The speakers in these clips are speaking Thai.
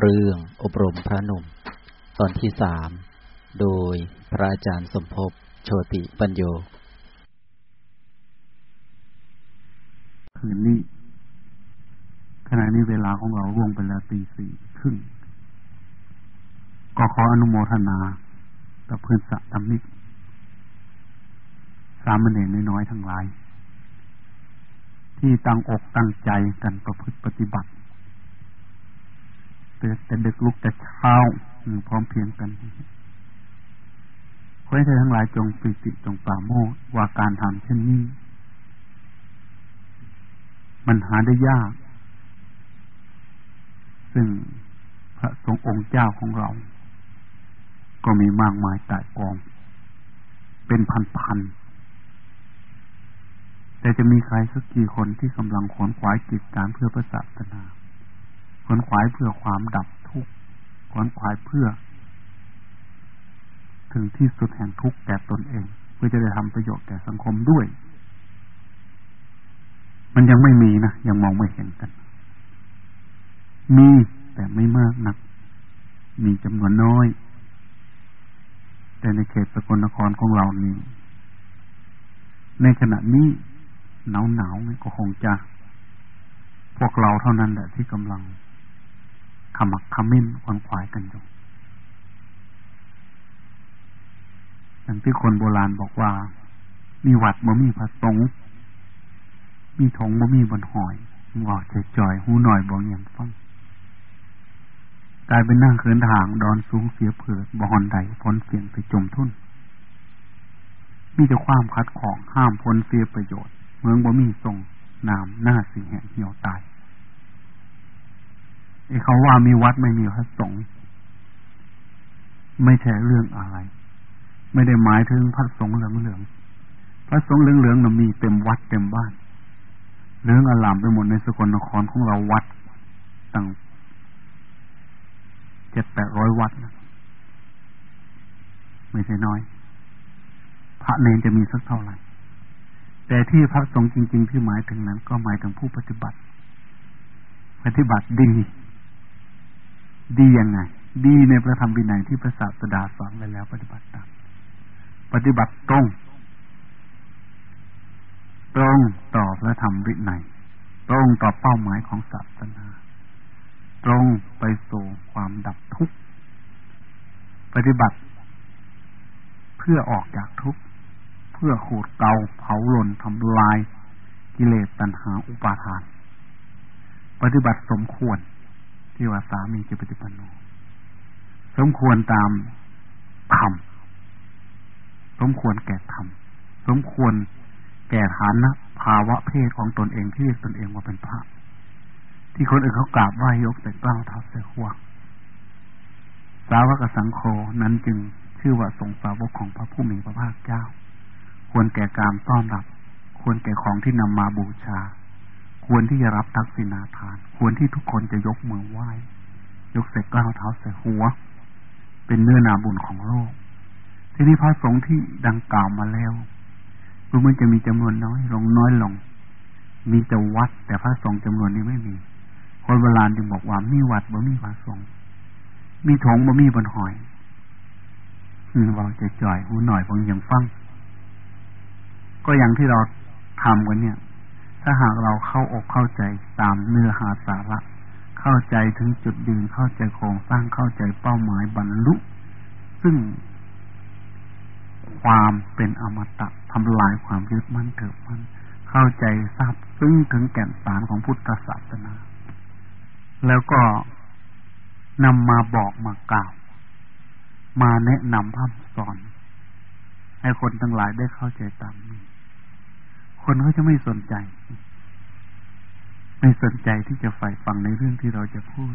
เรื่องอบรมพระหนุ่ม ตอนที่สามโดยพระอาจารย์สมภพโชติปัญโยคืนนี้ขณะนี้เวลาของเราล่วงไปแล้วตีสี่ครึ่ง ก็ขออนุโมทนากับเพื่อนสัตมิกสามเณรน้อยๆทั้งหลาย ที่ตั้งอกตั้งใจกันประพฤติปฏิบัติ ตื่นแต่ดึกลุกแต่เช้าพร้อมเพียงกันขอให้ท่านทั้งหลายจงปิติจงปราโมทว่าการทำเช่นนี้ มันหาได้ยาก ซึ่งพระสงฆ์องค์เจ้าของเรา ก็มีมากมายแต่กอง เป็นพันๆแต่จะมีใครสักกี่คนที่กำลังขวนขวายกิจการเพื่อพระศาสนา วนขวายเพื่อความดับทุกข์ขวนขวายเพื่อ ถึงที่สุดแห่งทุกข์แก่ตนเอง เพื่อจะได้ทำประโยชน์แก่สังคมด้วย มันยังไม่มีนะยังมองไม่เห็นกัน มีแต่ไม่มากนัก มีจำนวนน้อย แต่ในเขตสกลนครของเรานี้ในขณะนี้หนาวหนาวก็คงจะ พวกเราเท่านั้นแหละที่กำลัง ขมักขมิ้นควนขวายกันอยู่อย่างที่คนโบราณบอกว่า มีวัดบ่มีพระสงฆ์มีถงบ่มีบนหอยว่าจะจ่อยหูหน่อยบอกอย่างฟังกลายเป็นนั่งเขินทางดอนสูงเสียเผือดบ่หอนใดพ้นเสียงไปจมทุ่นมีแต่ความคัดของห้ามพ้นเสียประโยชน์ เมืองบ่มีทรงนามหน้าสีแห่งเหี่ยวตาย เขาว่ามีวัดไม่มีพระสงฆ์ไม่ใช่เรื่องอะไร ไม่ได้หมายถึงพระสงฆ์เหลืองๆพระสงฆ์เหลืองๆน่ะมีเต็มวัดเต็มบ้าน เรื่องอลามไปหมดในสกลนครของเราวัดตั้งเจ็ดแปดร้อยวัดนะไม่ใช่น้อย พระเนนจะมีสักเท่าไหร่แต่ที่พระสงฆ์จริง ๆ ที่หมายถึงนั้น ก็หมายถึงผู้ปฏิบัติ ปฏิบัติดี ดียังไง ดีในพระธรรมวินัยที่พระศาสดาสอนไว้แล้วปฏิบัติตาม ปฏิบัติตรง ตรงต่อพระธรรมวินัย ตรงต่อเป้าหมายของศาสนา ตรงไปสู่ความดับทุกข์ ปฏิบัติ เพื่อออกจากทุกข์ เพื่อขูดเกาเผาหล่นทำลาย กิเลสตัณหาอุปาทาน ปฏิบัติสมควร ที่ว่าสามีจะปฏิปันโนสมควรตามธรรมสมควรแก่ธรรมสมควรแก่ฐานะภาวะเพศของตนเองที่เรียกตนเองว่าเป็นพระ ที่คนอื่นเขากราบไหว้ยกแต่กล้าวเท้าใส่หัวสาวกสังโฆนั้นจึงชื่อว่าทรงสาวกของพระผู้มีพระภาคเจ้า ควรแก่การต้อนรับ ควรแก่ของที่นำมาบูชา ควรที่จะรับทักษิณาทาน ควรที่ทุกคนจะยกมือไหว้ ยกใส่กล้าวเท้าใส่หัว เป็นเนื้อนาบุญของโลก ทีนี้พระสงฆ์ที่ดังกล่าวมาแล้วดูมันจะมีจำนวนน้อยลงน้อยลง มีแต่วัด แต่พระสงฆ์จำนวนนี้ไม่มี คนโบราณจึงบอกว่ามีวัดบ่มีพระสงฆ์มีถงบ่มีบนหอยเราจะจ่อยหูหน่อยบางอย่างฟัง ก็อย่างที่เราทำกันเนี่ย ถ้าหากเราเข้าอกเข้าใจตามเนื้อหาสาระ เข้าใจถึงจุดยืนเข้าใจโครงสร้างเข้าใจเป้าหมายบรรลุ ซึ่งความเป็นอมตะทำลายความยึดมั่นถือมั่นเข้าใจทราบซึ่งถึงแก่นสารของพุทธศาสนา แล้วก็นำมาบอกมากล่าว มาแนะนำพร่ำสอน ให้คนทั้งหลายได้เข้าใจตามนี้ คนเขาจะไม่สนใจ ไม่สนใจที่จะใฝ่ฟังในเรื่องที่เราจะพูด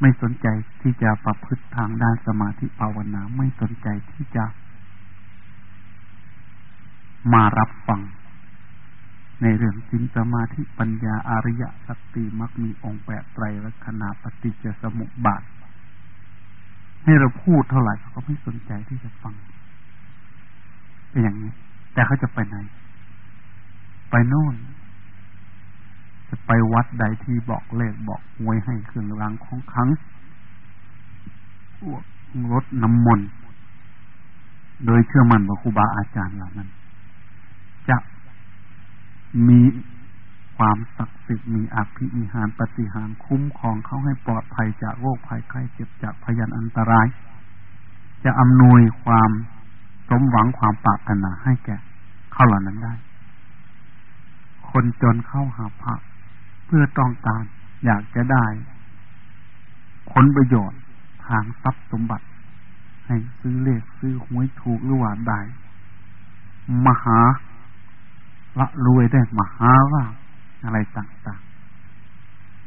ไม่สนใจที่จะประพฤติทางด้านสมาธิภาวนา ไม่สนใจที่จะ มารับฟัง ในเรื่องสินสมาธิปัญญาอริยสตติมักมีองค์แปดไตรลักษณะปฏิจจสมุปบาท ให้เราพูดเท่าไหร่เขาก็ไม่สนใจที่จะฟังเป็นอย่างนี้ แต่เขาจะไปไหน ไปโน่น จะไปวัดใดที่บอกเลขบอกหวยให้เครื่องรางของขังรถน้ำมนต์โดยเชื่อมั่นว่าครูบาอาจารย์เหล่านั้น จะมีความศักดิ์สิทธิ์มีอภิมิหารปฏิหารคุ้มครองเขาให้ปลอดภัยจากโรคภัยไข้เจ็บจากพยันอันตราย จะอำนวยความสมหวังความปรารถนาให้แก่เขาเหล่านั้นได้ คนจนเข้าหาพระ เพื่อต้องการอยากจะได้ผลประโยชน์ทางทรัพย์สมบัติ ให้ซื้อเลขซื้อหวยถูกหรือว่าได้มหาละรวยได้มหาว่าอะไรต่าง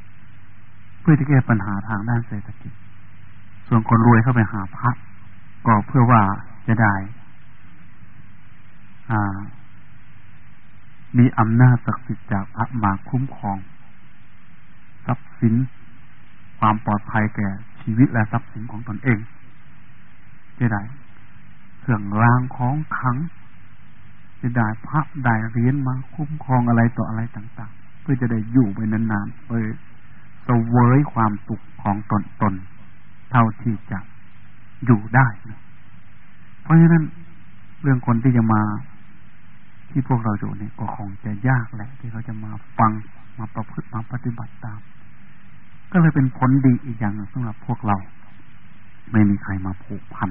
ๆ เพื่อจะแก้ปัญหาทางด้านเศรษฐกิจ ส่วนคนรวยเข้าไปหาพระก็เพื่อว่าจะได้ อ่า มีอำนาจศักดิ์สิทธิ์จากพระมาคุ้มครอง ทรัพย์สิน ความปลอดภัยแก่ชีวิตและทรัพย์สินของตนเองจะได้เครื่องรางของขังจะได้พระได้เรียนมาคุ้มครองอะไรต่ออะไรต่างๆ เพื่อจะได้อยู่ไปนานๆไปเสวยความสุขของตนตนเท่าที่จะอยู่ได้ เพราะฉะนั้นเรื่องคนที่จะมา ที่พวกเราอยู่เนี่ยก็คงจะยากแหละ ที่เขาจะมาฟังมาประพฤติมาปฏิบัติตาม ก็เลยเป็นผลดีอีกอย่างสำหรับพวกเรา ไม่มีใครมาผูกพัน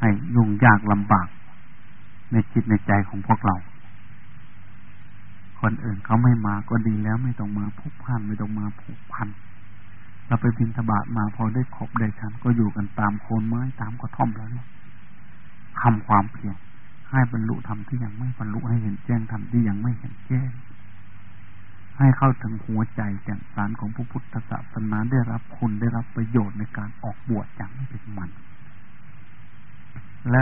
ให้ยุ่งยากลำบาก ในจิตในใจของพวกเรา คนอื่นเขาไม่มาก็ดีแล้วไม่ต้องมาผูกพันไม่ต้องมาผูกพันเราไปบินธบาตมาพอได้ขบได้ชันก็อยู่กันตามโคนไม้ตามกระท่อมแล้วเนี่ยทำความเพียร ให้บรรลุธรรมที่ยังไม่บรรลุให้เห็นแจ้งธรรมที่ยังไม่เห็นแจ้ง ให้เข้าถึงหัวใจแก่นสารของพระพุทธศาสนาได้รับคุณได้รับประโยชน์ในการออกบวชอย่างไม่เป็นมัน และ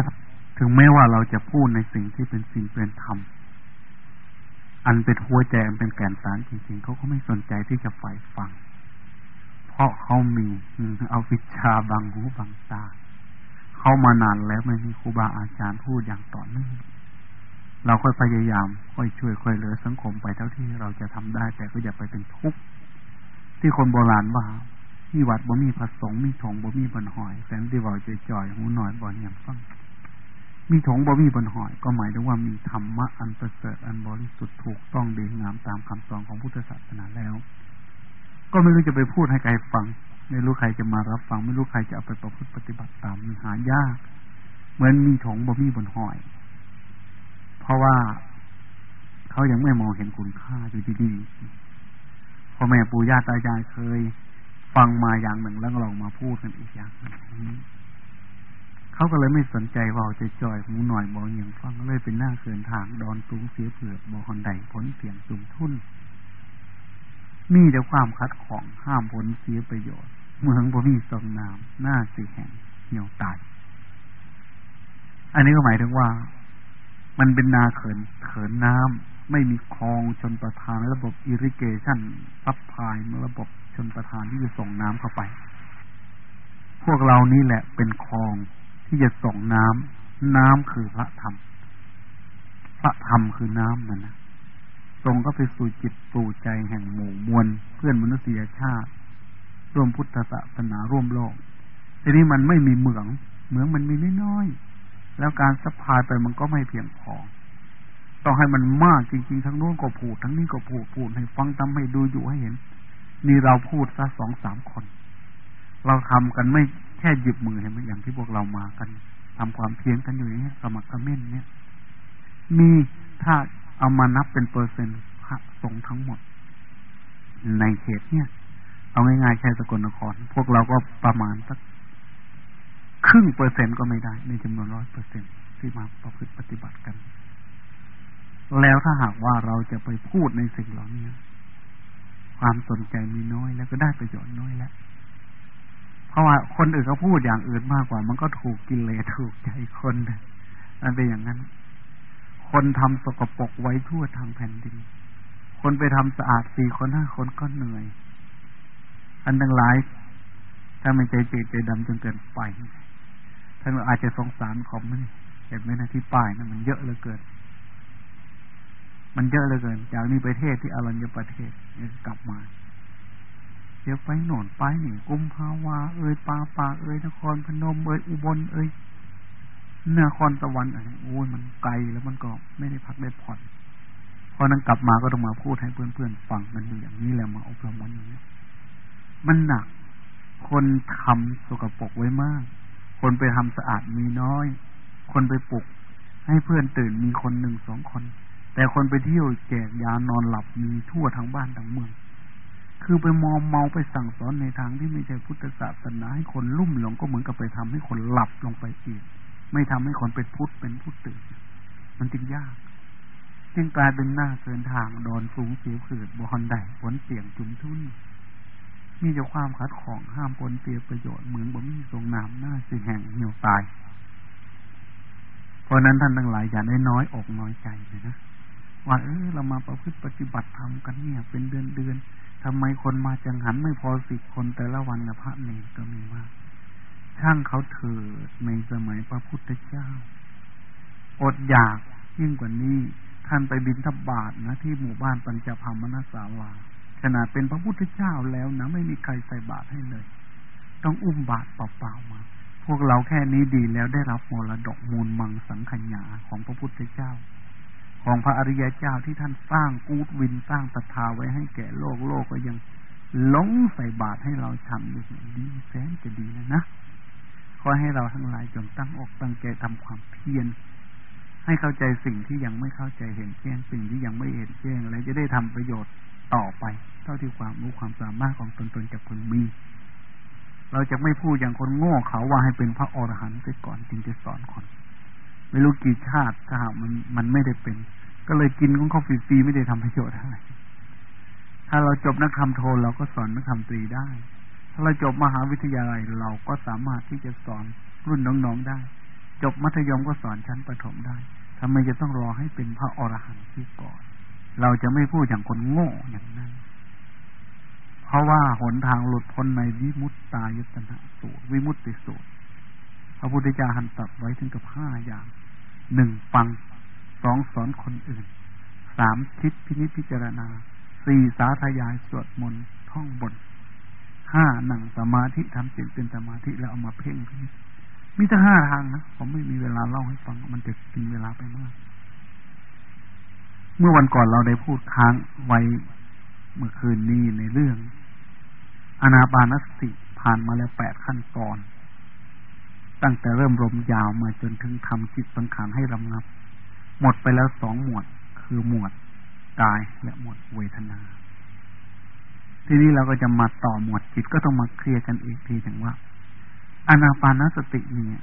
ถึงแม้ว่าเราจะพูดในสิ่งที่เป็นสิ่งเป็นธรรมอันเป็นหัวใจอันเป็นแก่นสารจริงๆเขาก็ไม่สนใจที่จะใฝ่ฟัง เพราะเขามีเอาวิชาบังหูบังตา เขามานานแล้วไม่มีครูบาอาจารย์พูดอย่างต่อเนื่องเราค่อยพยายาม ค่อยช่วยค่อยเหลือสังคมไปเท่าที่เราจะทำได้ แต่ก็อย่าไปเป็นทุกข์ที่คนโบราณว่ามีวัดบ่มีพระสงฆ์มีถงบ่มีบนหอยแสนที่ว่าจ่อยหูหน่อยบ่อนอย่างฟังมีถงบ่มีบนหอย ก็หมายถึงว่ามีธรรมะอันประเสริฐอันบริสุทธิ์ถูกต้องดีงามตามคำสอนของพุทธศาสนาแล้ว ก็ไม่รู้จะไปพูดให้ใครฟัง ไม่รู้ใครจะมารับฟัง ไม่รู้ใครจะเอาไปประพฤติปฏิบัติตามมันหายาก เหมือนมีถงบ่มีบนหอย เพราะว่าเขายังไม่มองเห็นคุณค่าอยู่ดีๆพ่อแม่ปู่ย่าตายายเคย ฟังมาอย่างหนึ่งแล้วลองมาพูดกันอีกอย่างหนึ่งเขาก็เลยไม่สนใจว่าจะจ่อยหมูหน่อยบอกอย่างฟังเลยเป็นหน้าเกินทางดอนตูงเสียเผือกบอกคนใดผลเสียงจุ่มทุ่นมีแต่ความคัดของห้ามผลเสียประโยชน์ เมืองบ่มีสมน้ำหน้าสีแห่งเหี่ยวตาย อันนี้ก็หมายถึงว่า มันเป็นนาเขินเขินน้ำไม่มีคลองชนประทานระบบอิริเกชันซับพายระบบชนประทานที่จะส่งน้ำเข้าไป พวกเรานี่แหละเป็นคลองที่จะส่งน้ำน้ำคือพระธรรม พระธรรมคือน้ำมันนะส่งก็ไปสู่จิตสู่ใจแห่งหมู่มวลเพื่อนมนุษยชาติ ร่วมพุทธศาสนาร่วมโลก ทีนี้มันไม่มีเหมือง เหมืองมันมีน้อยๆแล้วการสัพพายไปมันก็ไม่เพียงพอต้องให้มันมากจริง ๆ ทั้งโน้นก็พูด ทั้งนี้ก็พูดพูดให้ฟังทำให้ดูอยู่ให้เห็น นี่เราพูดซะสองสามคน เราทำกันไม่แค่หยิบมือเห็นไหมอย่างที่พวกเรามากันทำความเพียรกันอยู่อย่างนี้สมัครกระเม่นเนี่ย มีถ้าเอามานับเป็นเปอร์เซ็นต์พระสงฆ์ทั้งหมด ในเขตเนี่ย เอาง่ายๆแค่สกลนคร พวกเราก็ประมาณสักครึ่งเปอร์เซ็นต์ก็ไม่ได้ ในจำนวนร้อยเปอร์เซ็นต์ที่มาประพฤติปฏิบัติกัน แล้วถ้าหากว่าเราจะไปพูดในสิ่งเหล่านี้ความสนใจมีน้อยแล้วก็ได้ประโยชน์น้อยแล้ว เพราะว่าคนอื่นเขาพูดอย่างอื่นมากกว่า มันก็ถูกกินเลยถูกใจคนนั่นเป็นอย่างนั้น คนทำสกปรกไว้ทั่วทางแผ่นดิน คนไปทำสะอาดสี่คนห้าคนก็เหนื่อย อันทั้งหลาย ถ้ามันใจเจใจดำจนเกินไปท่านอาจจะสงสารขอมันเห็นไหมนะที่ป้ายนะมันเยอะเหลือเกิน มันเยอะเหลือเกิน จากนี้ไปเทศที่อรัญญประเทศกลับมาเดี๋ยวไปโน่นไปนี่กุมภาวาเอ้ยปาปาเอ้ยนครพนมเอ้ยอุบลเอ้ยนครสวรรค์อะไรโอ้ยมันไกลแล้วมันก็ไม่ได้พักได้ผ่อนพอนั้นกลับมาก็ต้องมาพูดให้เพื่อนๆฟังกันอยู่อย่างนี้แหละมาอบรมวันนี้ มันหนัก คนทำสกปรกไว้มาก คนไปทำสะอาดมีน้อย คนไปปลุก ให้เพื่อนตื่นมีคนหนึ่งสองคน แต่คนไปเที่ยวแจกยานอนหลับมีทั่วทั้งบ้านทั้งเมือง คือไปมอมเมาไปสั่งสอนในทางที่ไม่ใช่พุทธศาสนาให้คนลุ่มหลงก็เหมือนกับไปทำให้คนหลับลงไปอีก ไม่ทำให้คนเป็นพุทธเป็นพุทธตื่น มันจึงยากจึงกลายเป็นหน้าเกินทางโดนสูงเสียผืดบอนได้ผลเสี่ยงจุนทุน มีแต่ความคัดของห้ามปนเปียประโยชน์เหมือนบ่มีทรงนามหน้าสิแห่งเหี่ยวตาย เพราะนั้นท่านทั้งหลายอย่าได้น้อยอกน้อยใจเลยนะว่าเออเรามาประพฤติปฏิบัติธรรมกันเนี่ย เป็นเดือนเดือนทำไมคนมาจังหันไม่พอสิบคนแต่ละวันนะพระเนรก็มีมาก ช่างเขาเถิดในสมัยพระพุทธเจ้า อดอยากยิ่งกว่านี้ ท่านไปบินทบาทนะ ที่หมู่บ้านปัญจพามนสาวา ขนาดเป็นพระพุทธเจ้าแล้วนะไม่มีใครใส่บาตรให้เลย ต้องอุ้มบาตรเปล่าๆมา พวกเราแค่นี้ดีแล้วได้รับมรดกมูลมังสังขยาของพระพุทธเจ้า ของพระอริยเจ้าที่ท่านสร้างกูดวินสร้างศรัทธาไว้ให้แก่โลกโลกก็ยังหลงใส่บาตรให้เราทำอยู่ดีแสนจะดีแล้วนะขอให้เราทั้งหลายจงตั้งอกตั้งใจทำความเพียรให้เข้าใจสิ่งที่ยังไม่เข้าใจเห็นแจ้งสิ่งที่ยังไม่เห็นแจ้ง และจะได้ทำประโยชน์ ต่อไป เท่าที่ความรู้ความสามารถของตนตนจะพึงมี เราจะไม่พูดอย่างคนโง่เขาว่าให้เป็นพระอรหันต์ไปก่อนจึงจะสอนคน ไม่รู้กี่ชาติถ้าหากมันมันไม่ได้เป็น ก็เลยกินของเขาฟรีๆไม่ได้ทำประโยชน์อะไรถ้าเราจบนักธรรมโทเราก็สอนนักธรรมตรีได้ ถ้าเราจบมหาวิทยาลัยเราก็สามารถที่จะสอนรุ่นน้องๆได้ จบมัธยมก็สอนชั้นประถมได้ทำไมจะต้องรอให้เป็นพระอรหันต์ที่ก่อน เราจะไม่พูดอย่างคนโง่อย่างนั้น เพราะว่าหนทางหลุดพ้นในวิมุตตายตนะสูตรวิมุตติสูตรพระพุทธเจ้าหันตัดไว้ถึงกับห้าอย่าง หนึ่งฟัง สองสอนคนอื่น สามคิดพินิจพิจารณา สี่สาธยายสวดมนต์ท่องบนห้าหนังสมาธิทำจิตเป็นสมาธิแล้วเอามาเพ่งมีแต่ห้าทางนะ ผมไม่มีเวลาเล่าให้ฟัง มันจะกินเวลาไปมาก เมื่อวันก่อนเราได้พูดค้างไว้เมื่อคืนนี้ในเรื่อง อนาปานสติผ่านมาแล้วแปดขั้นตอน ตั้งแต่เริ่มลมยาวมาจนถึงทำจิตสังขารให้รำงับ หมดไปแล้วสองหมวด คือหมวดกายและหมวดเวทนา ทีนี้เราก็จะมาต่อหมวดจิตก็ต้องมาเคลียร์กันอีกทีถึงว่าอนาปานสติเนี่ย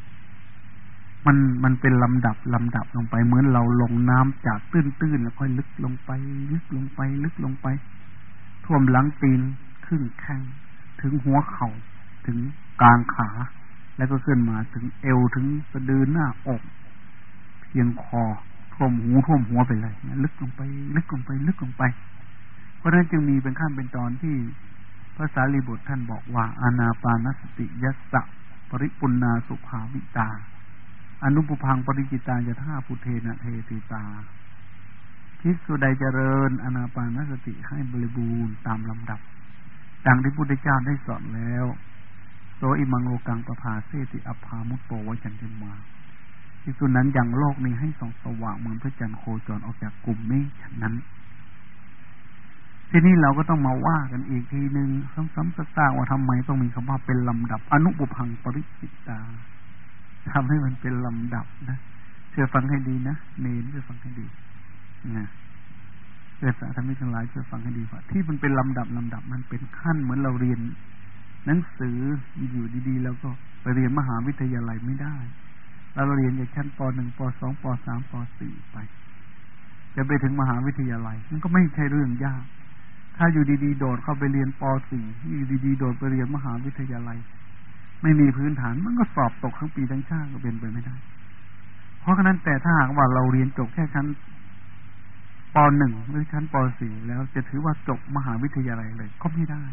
มันมันเป็นลำดับลำดับลงไปเหมือนเราลงน้ำจากตื้นๆแล้วค่อยลึกลงไป ลึกลงไป ลึกลงไป ท่วมหลังตีนขึ้นแข้งถึงหัวเข่าถึงกลางขา แล้วก็ขึ้นมาถึงเอวถึงสะดือหน้าอกเพียงคอท่วมหูท่วมหัวไปเลยลึกลงไป ลึกลงไป ลึกลงไป เพราะนั้นจึงมีเป็นขั้นเป็นตอนที่ภาษาลีบุตรท่านบอกว่า อานาปานสติยัสสะปริปุณาสุภาวิตา อนุปุพังปริจิตาจะท่าพุเทนะเทติตาพิสุใดเจริญอนาปานสติให้บริบูรณ์ตามลำดับ ดังที่พุทธเจ้าได้สอนแล้วโสอิมังโลกังประภาเสติอภามุตโตวจันติมาพิสุนั้นยังโลกนี้ให้ส่องสว่างเหมือนพระจันทร์โคจรออกจากกลุ่มเมฆฉะนั้น ทีนี้เราก็ต้องมาว่ากันอีกทีหนึ่งซ้ำๆซากๆว่าทำไมต้องมีคำว่าเป็นลำดับ อนุปุพังปริจิตา ทำให้มันเป็นลำดับนะเชื่อฟังให้ดีนะเนนเชื่อฟังให้ดีนะเชื่อสาธมิทั้งหลายเชื่อฟังให้ดีว่าที่มันเป็นลำดับลำดับมันเป็นขั้นเหมือนเราเรียน หนังสืออยู่ดีๆ แล้วก็ไปเรียนมหาวิทยาลัยไม่ได้เราเรียนจากชั้นปหนึ่งปสองปสามปสี่ไป จะไปถึงมหาวิทยาลัยมันก็ไม่ใช่เรื่องยาก ถ้าอยู่ดีๆ โดดเข้าไปเรียนปสี่อยู่ดีๆ โดดไปเรียนมหาวิทยาลัย ไม่มีพื้นฐานมันก็สอบตกทั้งปีทั้งชาติก็เป็นไปไม่ได้ เพราะฉะนั้นแต่ถ้าหากว่าเราเรียนจบแค่ชั้นปหนึ่งหรือชั้นปสี่แล้วจะถือว่าจบมหาวิทยาลัยเลยก็ไม่ได้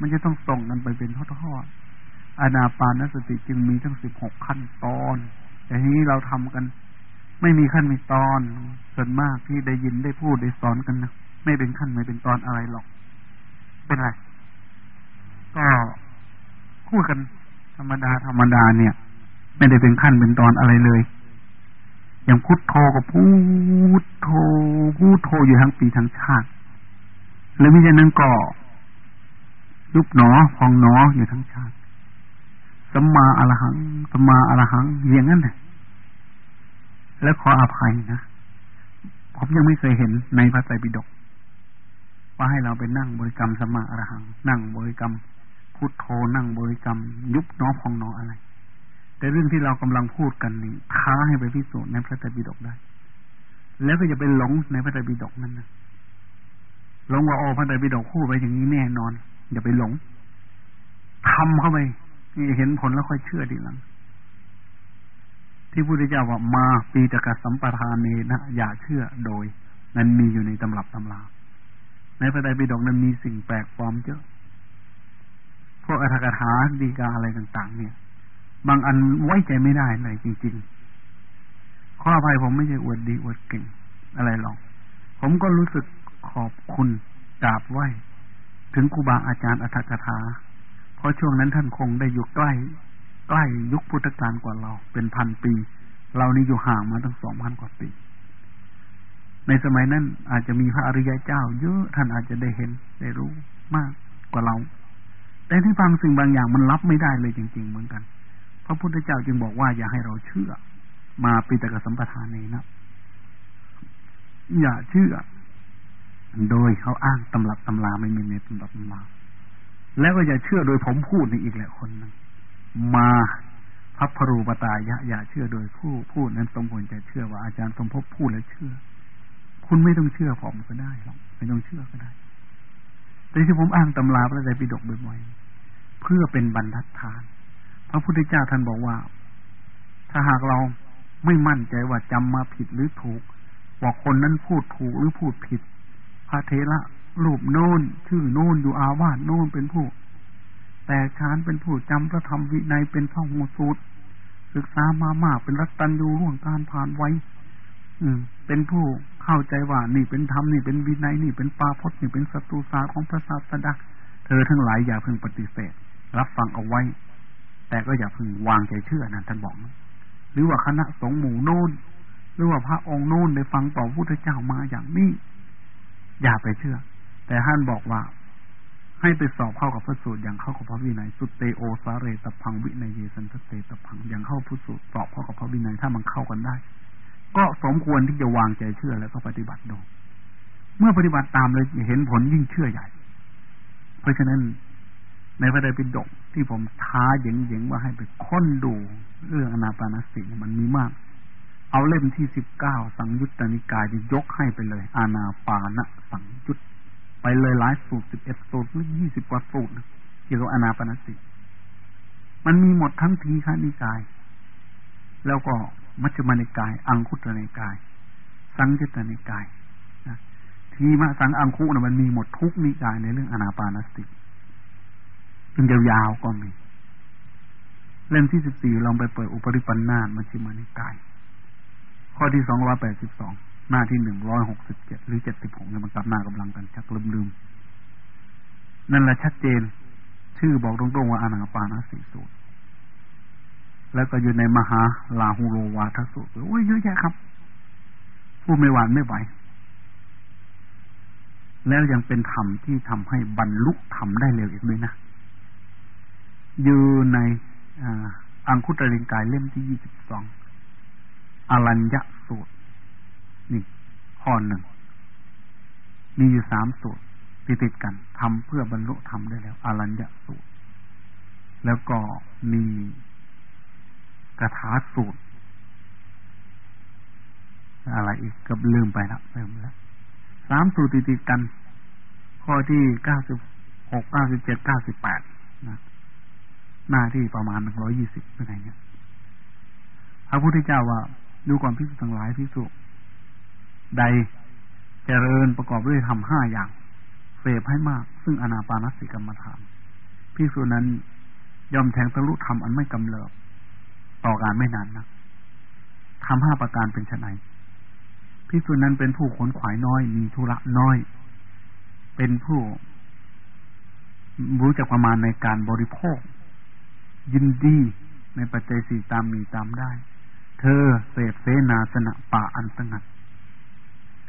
มันจะต้องส่งกันไปเป็นทอดๆอานาปานสติจึงมีทั้งสิบหกขั้นตอน แต่ทีนี้เราทำกัน ไม่มีขั้นมีตอนส่วนมากที่ได้ยินได้พูดได้สอนกันนะไม่เป็นขั้นไม่เป็นตอนอะไรหรอก เป็นไรก็ พูดกันธรรมดาธรรมดาเนี่ย ไม่ได้เป็นขั้นเป็นตอนอะไรเลย อย่างพุทโธก็พูดโธพูดโธอยู่ทั้งปีทั้งชาติแล้วมิฉะนั้นก็ยุบหนอพองหนออยู่ทั้งชาติสัมมาอรหังสัมมาอรหังอย่างนั้นเลยแล้วขออภัยนะผมยังไม่เคยเห็นในพระไตรปิฎกว่าให้เราไปนั่งบริกรรมสัมมาอรหัง นั่งบริกรรม พุทโธนั่งบริกรรม ยุบน้อพองน้ออะไร แต่เรื่องที่เรากำลังพูดกันนี้ท้าให้ไปพิสูจน์ในพระไตรปิฎกได้ แล้วก็จะไปหลงในพระไตรปิฎกนั่นนะหลงว่าโอ้พระไตรปิฎกพูดไปอย่างนี้แน่นอน อย่าไปหลงทำเข้าไปเห็นผลแล้วค่อยเชื่อดีหลังที่พุทธเจ้าว่ามาปีตกะสัมปทานเนนะอย่าเชื่อโดย นั้นมีอยู่ในตำรับตำราในพระไตรปิฎกนั้นมีสิ่งแปลกปลอมเยอะ วกอัธกถาดีกาอะไรต่าง ๆ เนี่ย บางอันไว้ใจไม่ได้เลยจริง ๆ ข้ออภัยผมไม่ใช่อวดดีอวดเก่ง อะไรหรอก ผมก็รู้สึกขอบคุณกราบไหว้ถึงครูบาอาจารย์อัธกถา เพราะช่วงนั้นท่านคงได้อยู่ใกล้ ใกล้ยุคพุทธกาลกว่าเรา เป็นพันปี เรานี่อยู่ห่างมาตั้งสองพันกว่าปี ในสมัยนั้นอาจจะมีพระอริยเจ้าเยอะท่านอาจจะได้เห็นได้รู้มากกว่าเรา แต่ที่บางสิ่งบางอย่างมันรับไม่ได้เลยจริง ๆ เหมือนกัน พระพุทธเจ้าจึงบอกว่าอย่าให้เราเชื่อ มาปิตกสัมปทานนี้นะอย่าเชื่อ โดยเขาอ้างตำรับตำราไม่มีในตำรับตำราแล้วก็อย่าเชื่อโดยผมพูดนี่อีกแหละคนนึงมาพัพรูปตายะอย่าเชื่อโดยผู้พูดนั้นสมควรจะเชื่อว่าอาจารย์สมภพพูดแล้วเชื่อ คุณไม่ต้องเชื่อผมก็ได้หรอกไม่ต้องเชื่อก็ได้แต่ที่ผมอ้างตำราพระไตรปิฎกบ่อยๆ เพื่อเป็นบรรทัดฐาน พระพุทธเจ้าท่านบอกว่า ถ้าหากเราไม่มั่นใจว่าจำมาผิดหรือถูกว่าคนนั้นพูดถูกหรือพูดผิด พระเทระรูปโน้น ชื่อโน้นอยู่อาวาสโน้นเป็นผู้ แต่ชานเป็นผู้จำพระธรรมวินัยเป็นท่องมสูตรศึกษามามากเป็นรัตตัญญูร่วงการผ่านไว้ อืม เป็นผู้เข้าใจว่านี่เป็นธรรมนี่เป็นวินัยนี่เป็นปาพจน์นี่เป็นศัตรูสาของพระศาสดาเธอทั้งหลายอย่าเพิ่งปฏิเสธ รับฟังเอาไว้ แต่ก็อย่าเพิ่งวางใจเชื่อนั่นท่านบอก หรือว่าคณะสงฆ์หมู่โน้นหรือว่าพระองค์โน้นได้ฟังต่อพุทธเจ้ามาอย่างนี้ อย่าไปเชื่อ แต่ท่านบอกว่า ให้ไปสอบเข้ากับพระสูตรอย่างเข้ากับพระวินัยสุตเตโอสาเรตพังวินัยเยสันทเตตพังอย่างเข้าพุทธสูตรสอบเข้ากับพระวินัยถ้ามันเข้ากันได้ ก็สมควรที่จะวางใจเชื่อแล้วก็ปฏิบัติดูเมื่อปฏิบัติตามเลยเห็นผลยิ่งเชื่อใหญ่ เพราะฉะนั้น ในพระไตรปิฎกที่ผมท้าเย็งๆว่าให้ไปค้นดูเรื่องอนาปานสติมันมีมาก เอาเล่มที่สิบเก้าสังยุตตนิกายจะยกให้ไปเลย อานาปานสังยุตไปเลยหลายสูตรสิบเอ็ดสูตรหรือยี่สิบกว่าสูตรเกี่ยวกับอนาปนสติมันมีหมดทั้งทีฆานิกาย แล้วก็มัชฌิมานิกาย อังคุตรนิกาย สังยุตตนิกายทีมาสังอังคุนะมันมีหมดทุกนิกายในเรื่องอนาปานสติ เป็นยาวๆก็มี เล่มที่สิบสี่ลองไปเปิดอุปริปันธามัชฌิมานิกาย ข้อที่สองร้อยแปดสิบสองหน้าที่หนึ่งร้อยหกสิบเจ็ดหรือเจ็ดสิบหกเนี่ยมันกลับหน้ากำลังกันชักลืมลืมนั่นแหละชัดเจน ชื่อบอกตรงๆว่าอนาปานาสีสูตร แล้วก็อยู่ในมหาลาหูโรวาทสูตรโอ้ยเยอะแยะครับ ผู้ไม่หวานไม่ไหวแล้วยังเป็นธรรมที่ทำให้บรรลุธรรมได้เร็วอีกด้วยนะ อยู่ในอังคุตริงกายเล่มที่ยี่สิบสองอรัญญสูตร นี่ข้อหนึ่ง มีอยู่สามสูตรติดติดกันทำเพื่อบรรลุธรรมได้แล้ว อรัญญสูตร แล้วก็มีกระถาสูตร อะไรอีกก็ลืมไปล้วลืมแล้วสามสูตรติดติดกัน ข้อที่เก้าสิบหกเก้าสิบเจ็ดเก้าสิบแปดนะ หน้าที่ประมาณหนึ่งร้อยี่สิบเป็นไงเนี่ยพระพุทธเจ้าว่าดูก่อนพิสุทั้งหลายพิสุใดเจริญประกอบด้วยทำห้าอย่างเสพให้มาก ซึ่งอนาปานสิกรรมฐานพิสูจนั้นยอมแทงทะลุทำอันไม่กำเริบต่อการไม่นานนะทำห้าประการเป็นไนพิสูจนั้นเป็นผู้ขนขวายน้อย มีธุระน้อย เป็นผู้รู้จักประมาณในการบริโภค ยินดีในปัจจัยสี่ตามมีตามได้ เธอเสพเสนาสนะป่าอันสงัด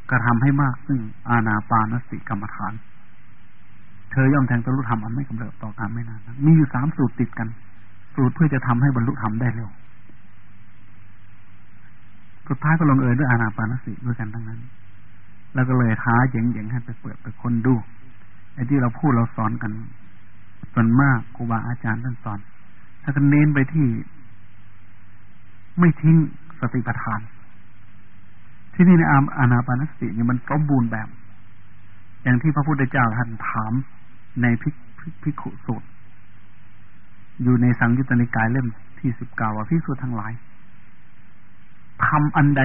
กระทำให้มากซึ่งอาณาปานสติกรรมฐาน เธอย่อมแทงตรุธรรมอันไม่กำเริบต่อการไม่นานมีอยู่สามสูตรติดกัน สูตรเพื่อจะทำให้บรรลุธรรมได้เร็วสุดท้ายก็ลงเอยด้วยอาณาปานสติด้วยกันทั้งนั้น แล้วก็เลยท้าเย่งๆให้ไปเปิดไปคนดูไอ้ที่เราพูดเราสอนกันส่วนมากครูบาอาจารย์ท่านสอน ถ้ากันเน้นไปที่ ไม่ทิ้งสติปัฏฐาน ที่นี่ในอามอานาปานสติเนี่ยมันสมบูรณ์แบบ อย่างที่พระพุทธเจ้าท่านถามในพิพิขุสูตร อยู่ในสังยุตตนิกายเล่มที่สิบเก้าว่าพิสูจน์ทั้งหลายทำอันใด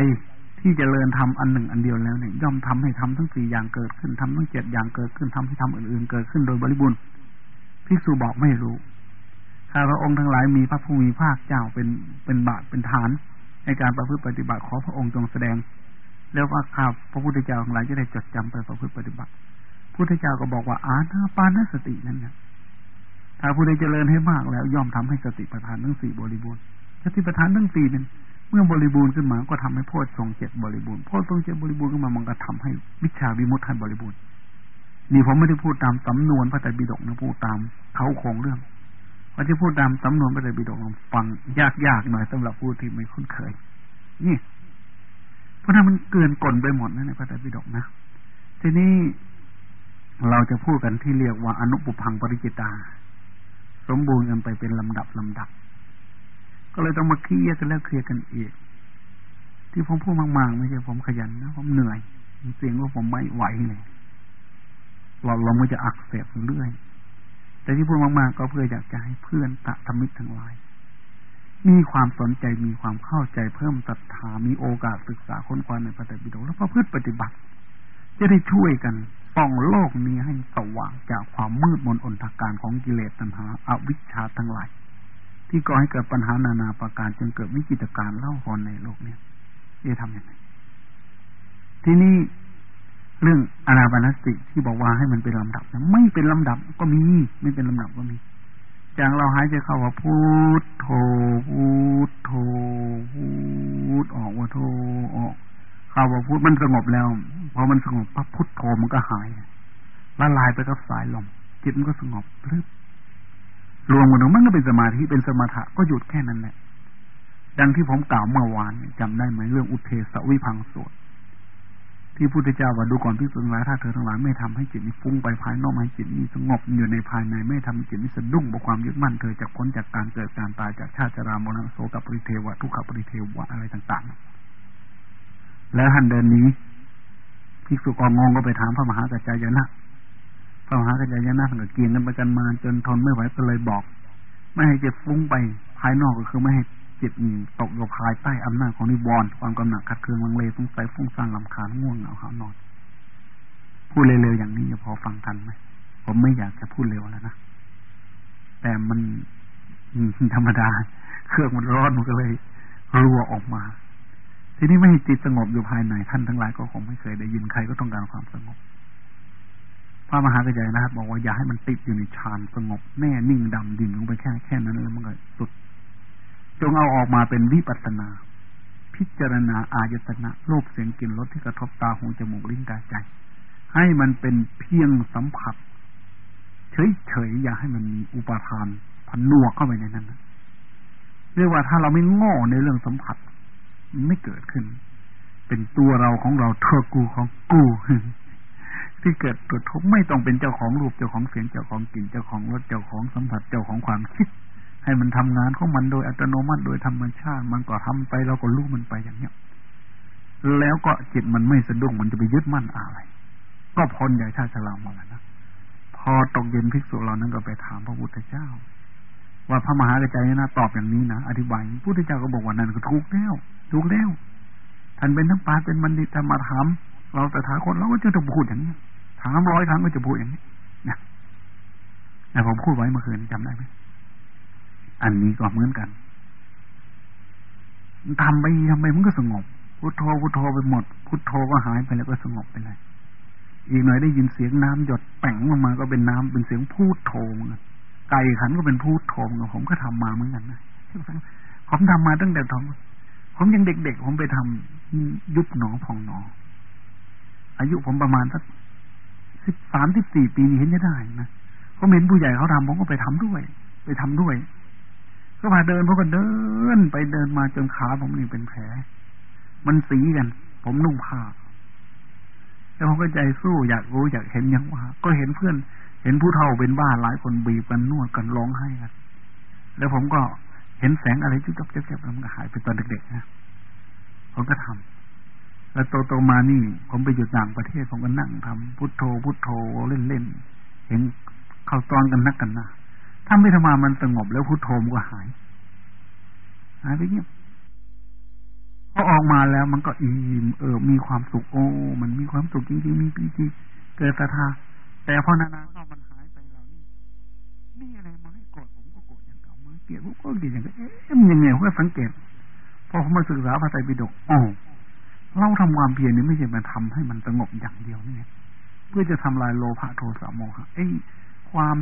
ที่จเจริญทำอันหนึ่งอันเดียวแล้วเนี่ยย่อมทำให้ทำทั้งสี่อย่างเกิดขึ้นทำทั้งเจ็ดอย่างเกิดขึ้นทำให้ทำอื่นๆ เกิดขึ้นโดยบริบูรณ์ภิกษุบอกไม่รู้ พระองค์ทั้งหลายมีพระผู้มีภาคเจ้าเป็นเป็นบาทเป็นฐาน ในการประพฤติปฏิบัติขอพระองค์จงแสดง แล้วว่าข้าพระพุทธเจ้าทั้งหลายจะได้จดจำไปประพฤติปฏิบัติพุทธเจ้าก็บอกว่าอาณาปานสตินั่นนะถ้าผู้ใดเจริญให้มากแล้ว ย่อมทำให้สติปัฏฐานทั้งสี่บริบูรณ์สติปัฏฐานทั้งสี่นั้นเมื่อบริบูรณ์ขึ้นมาก็ทำให้โพชฌงเจ็ดบริบูรณ์โพชฌงเจ็ดบริบูรณ์ขึ้นมามันก็ทำให้วิชาวิมุตติให้บริบูรณ์นี่ผมไม่ได้พูดตามสำนวนพระไตรปิฎกนะพูดตามเขาโครงเรื่อง พอจะพูดตามสำนวนพระไตรปิฎกฟังยากๆหน่อยสำหรับผู้ที่ไม่คุ้นเคย นี่เพราะนั้นมันเกินกลไปหมดนะในพระไตรปิฎกนะทีนี้เราจะพูดกันที่เรียกว่าอนุปพังปริจิตา สมบูรณ์กันไปเป็นลำดับลำดับ ก็เลยต้องมาเคลียร์กันแล้วเคลียร์กันอีก ที่ผมพูดมากๆไม่ใช่ผมขยันนะผมเหนื่อยเสียงว่าผมไม่ไหวเลยหลอดลมก็จะอักเสบเรื่อย แต่ที่พูดมากๆก็เพื่ออยากจะให้เพื่อนตะธมิตรทั้งหลาย มีความสนใจมีความเข้าใจเพิ่มศรัทธามีโอกาสศึกษาค้นคว้าในพระไตรปิฎกแล้วประพฤติปฏิบัติ จะได้ช่วยกันส่องโลกนี้ให้สว่างจากความมืดมนอนตการของกิเลสตัณหาอาวิชชาทั้งหลาย ที่ก่อให้เกิดปัญหานานาประการจนเกิดวิจิตการเล่าฮอนในโลกเนี่ยจะทำยังไงที่นี่ เรื่องอนาปานสติที่บอกว่าให้มันเป็นลำดับนะไม่เป็นลำดับก็มี ไม่เป็นลำดับก็มีอย่างเราหายใจเข้าว่าพูดโทพูดโทพูดออกว่าโทออกเข้าว่าพูดมันสงบแล้วพอมันสงบปั๊บพุทโทมันก็หายละลายไปกับสายลมจิตมันก็สงบรึบรวมกันมันก็เป็นสมาธิเป็นสมถะก็หยุดแค่นั้นแหละดังที่ผมกล่าวเมื่อวานจำได้ไหมเรื่องอุเทสวิพังสวด ที่พุทธเจ้าว่าดูก่อนพิสุทธิ์ร้ายถ้าเธอทั้งหลายไม่ทำให้จิตนี้ฟุ้งไปภายนอกให้จิตนี้สงบอยู่ในภายในไม่ทำจิตนี้สะดุ้งบกความยึดมั่นเธอจากพ้นจากการเกิดการตายจากชาติจรามรณะโสกับปริเทวะทุกขปริเทวะอะไรต่าง ๆ แล้วท่านเดินนี้ภิกษุกองงงก็ไปถามพระมหากัจจายนะพระมหากัจจายนะท่านก็เกียงกันไปกันมาจนทนไม่ไหวก็เลยบอก ไม่ให้จิตฟุ้งไปภายนอกก็คือไม่ให้ จิตตกอยู่ภายใต้อำนาจของนิวรณ์ความกำหนัดขัดเคืองลังเลสงสัยฟุ้งซ่านลำคาญง่วงเหงาหานอน พูดเร็วๆอย่างนี้จะพอฟังทันไหมผมไม่อยากจะพูดเร็วแล้วนะแต่มันธรรมดา เครื่องมันร้อนมันก็เลยรัวออกมา ทีนี้ไม่ให้จิตสงบอยู่ภายในท่านทั้งหลายก็คงไม่เคยได้ยินใครก็ต้องการความสงบพระมหากระจายนะครับบอกว่าอย่าให้มันติดอยู่ในฌานสงบแน่นิ่งดำดิ่งลงไปแค่แค่นั้นแล้วมันก็สุด จงเอาออกมาเป็นวิปัสนา พิจารณาอายตนะโลภเสียงกลิ่นรสที่กระทบตาหูจมูกลิ้นกายใจ ให้มันเป็นเพียงสัมผัส เฉยๆอย่าให้มันมีอุปทานพันนวกเข้าไปในนั้นเรียกว่าถ้าเราไม่ง้อในเรื่องสัมผัสไม่เกิดขึ้น เป็นตัวเราของเราเธอกูของกูที่เกิดตัวทุกไม่ต้องเป็นเจ้าของรูปเจ้าของเสียงเจ้าของกลิ่นเจ้าของรสเจ้าของสัมผัสเจ้าของความคิด ให้มันทำงานของมันโดยอัตโนมัติโดยธรรมชาติ มันก็ทำไปเราก็รู้มันไปอย่างเนี้ย แล้วก็จิตมันไม่สะดุ้งมันจะไปยึดมั่นอะไร ก็พ้นใหญ่ชาติฉลามมาแล้วนะพอตกเย็นภิกษุเรานั้นก็ไปถามพระพุทธเจ้า ว่าพระมหากระจายนะตอบอย่างนี้นะอธิบายพระพุทธเจ้าก็บอกว่านั่นก็ถูกแล้วถูกแล้วท่านเป็นทั้งปาเป็นบัณฑิตมาถาม เราแต่ถาคนเราก็จะต้องพูดอย่างนี้ถามร้อยครั้งก็จะพูดอย่างนี้นะแต่ผมพูดไว้เมื่อคืนจำได้ไหม อันนี้ก็เหมือนกันทำไปทำไปมันก็สงบพุทโธพุทโธไปหมดพุทโธก็หายไปแล้วก็สงบไปเลยอีกหน่อยได้ยินเสียงน้ำหยดแป่งลงมาก็เป็นน้ำเป็นเสียงพูดโถงไก่ขันก็เป็นพูดโถงผมก็ทำมาเหมือนกันนะผมทำมาตั้งแต่ตอนผมยังเด็กๆผมไปทำยุบหนอพองหนอ อายุผมประมาณสักสิบสามสิบสี่ปีเห็นจะได้นะผมเห็นผู้ใหญ่เขาทำผมก็ไปทำด้วย ไปทำด้วย ก็มาเดินผมก็เดินไปเดินมาจนขาผมนี่เป็นแผล มันสีกัน ผมนุ่งผ้าแล้วผมก็ใจสู้อยากรู้อยากเห็นอย่างว่า ก็เห็นเพื่อน เห็นผู้เฒ่าเป็นบ้าหลายคนบีบกันนวดกันร้องไห้กันแล้วผมก็เห็นแสงอะไรจุ๊บจ๊บจ๊บมันก็หายไปตอนเด็กๆนะผมก็ทำแล้วโตโตมานี่ ผมไปอยู่ต่างประเทศผมก็นั่งทำพุทโธพุทโธเล่นเล่นเห็นเข้าตอนกันนักกันนะ ถ้าไม่ทำมามันสงบแล้วพุทโธมันก็หาย หายไปเงียบพอออกมาแล้วมันก็อิ่มเออ มีความสุขโอ้ มันมีความสุขจริงๆ มีปีติเกิดศรัทธาแต่พอนานๆก็มันหายไปแล้วนี่นี่อะไรมาให้โกรธผมก็โกรธอย่างเก่ามาเกลียดผมก็เกลียดอย่างเก่าเอ๊ะมันยังไงผมก็สังเกตพอผมมาศึกษาพระไตรปิฎกอ๋อเราทำความเพียรนี่ไม่ใช่มาทำให้มันสงบอย่างเดียวนี่เพื่อจะทำลายโลภะโทสะโมหะไอ้ความ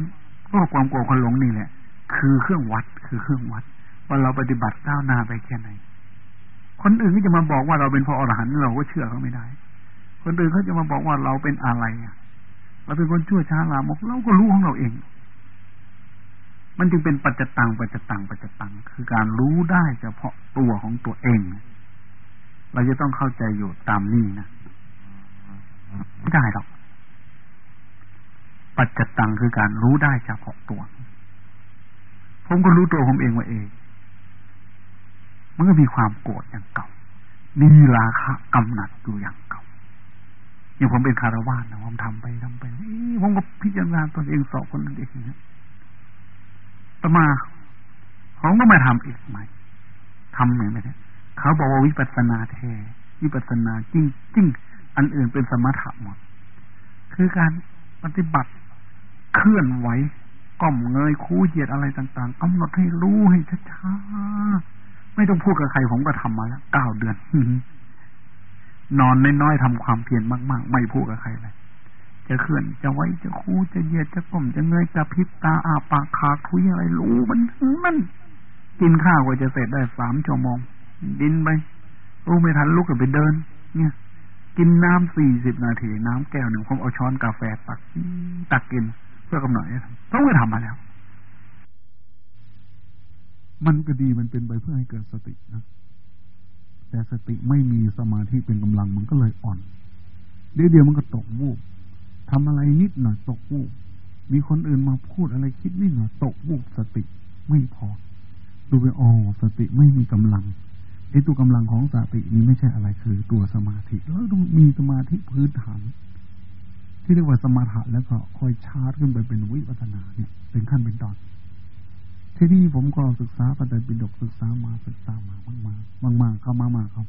ก็ความโกรธความหลงนี่แหละ คือเครื่องวัดคือเครื่องวัด ว่าเราปฏิบัติก้าวหน้าไปแค่ไหน คนอื่นก็จะมาบอกว่าเราเป็นพระอรหันต์เราก็เชื่อเขาไม่ได้ คนอื่นเขาจะมาบอกว่าเราเป็นอะไรเราเป็นคนชั่วช้าลามกเราก็รู้ของเราเอง มันจึงเป็นปัจจตังปัจจตังปัจจตัง คือการรู้ได้เฉพาะตัวของตัวเอง เราจะต้องเข้าใจอยู่ตามนี้นะไม่ได้หรอก ปัจจตังคือการรู้ได้เฉพาะตัว ผมก็รู้ตัวผมเองว่าเอง มันก็มีความโกรธอย่างเก่า มีราคะกำหนัดอยู่อย่างเก่า อย่างผมเป็นคารวาสนะผมทำไปทำไปผมก็พิจารณาตนเองสอบคนเองนี่ยต่อมาผมก็มาทำอีกใหม่ทำไหนไม่ได้เขาบอกว่าวิปัสสนาแท้วิปัสสนาจริงจริงอันอื่นเป็นสมถะหมด คือการปฏิบัติ เคลื่อนไหวก้มเงยคู่เหยียดอะไรต่าง ๆกำหนดให้รู้ให้ช้าๆไม่ต้องพูดกับใครผมก็ทำมาแล้วเก้าเดือนนอนน้อยๆทำความเพียรมาก ๆ ไม่พูดกับใครเลยจะเคลื่อนจะไว้จะคู่จะเหยียดจะก้มจะเงยจะพิบตาอาปากคาคุยอะไรรู้มันมันกินข้าวกว่าจะเสร็จได้สามชั่วโมงดินไปรู้ไม่ทันลุกไปเดิน เนี่ย กินน้ำสี่สิบนาที น้ำแก้วหนึ่งผมเอาช้อนกาแฟตัก ตักกิน เพื่อกำหนดต้องไปทำมาแล้ว มันก็ดีมันเป็นไปเพื่อให้เกิดสตินะแต่สติไม่มีสมาธิเป็นกำลังมันก็เลยอ่อน เดี๋ยวเดียวมันก็ตกวูบทำอะไรนิดหน่อยตกวูบมีคนอื่นมาพูดอะไรคิดนิดหน่อยตกวูบสติไม่พอ ดูไปอ๋อสติไม่มีกำลังไอ้ตัวกำลังของสตินี้ไม่ใช่อะไรคือตัวสมาธิแล้วต้องมีสมาธิพื้นฐาน ที่เรียกว่าสมาธิแล้วก็ค่อยชาร์จขึ้นไปเป็นวิปัสนาเนี่ย เป็นขั้นเป็นตอน ที่นี่ผมก็ศึกษาปฏิปิฎกศึกษามาศึกษามามากมากมากเข้ามามากครับ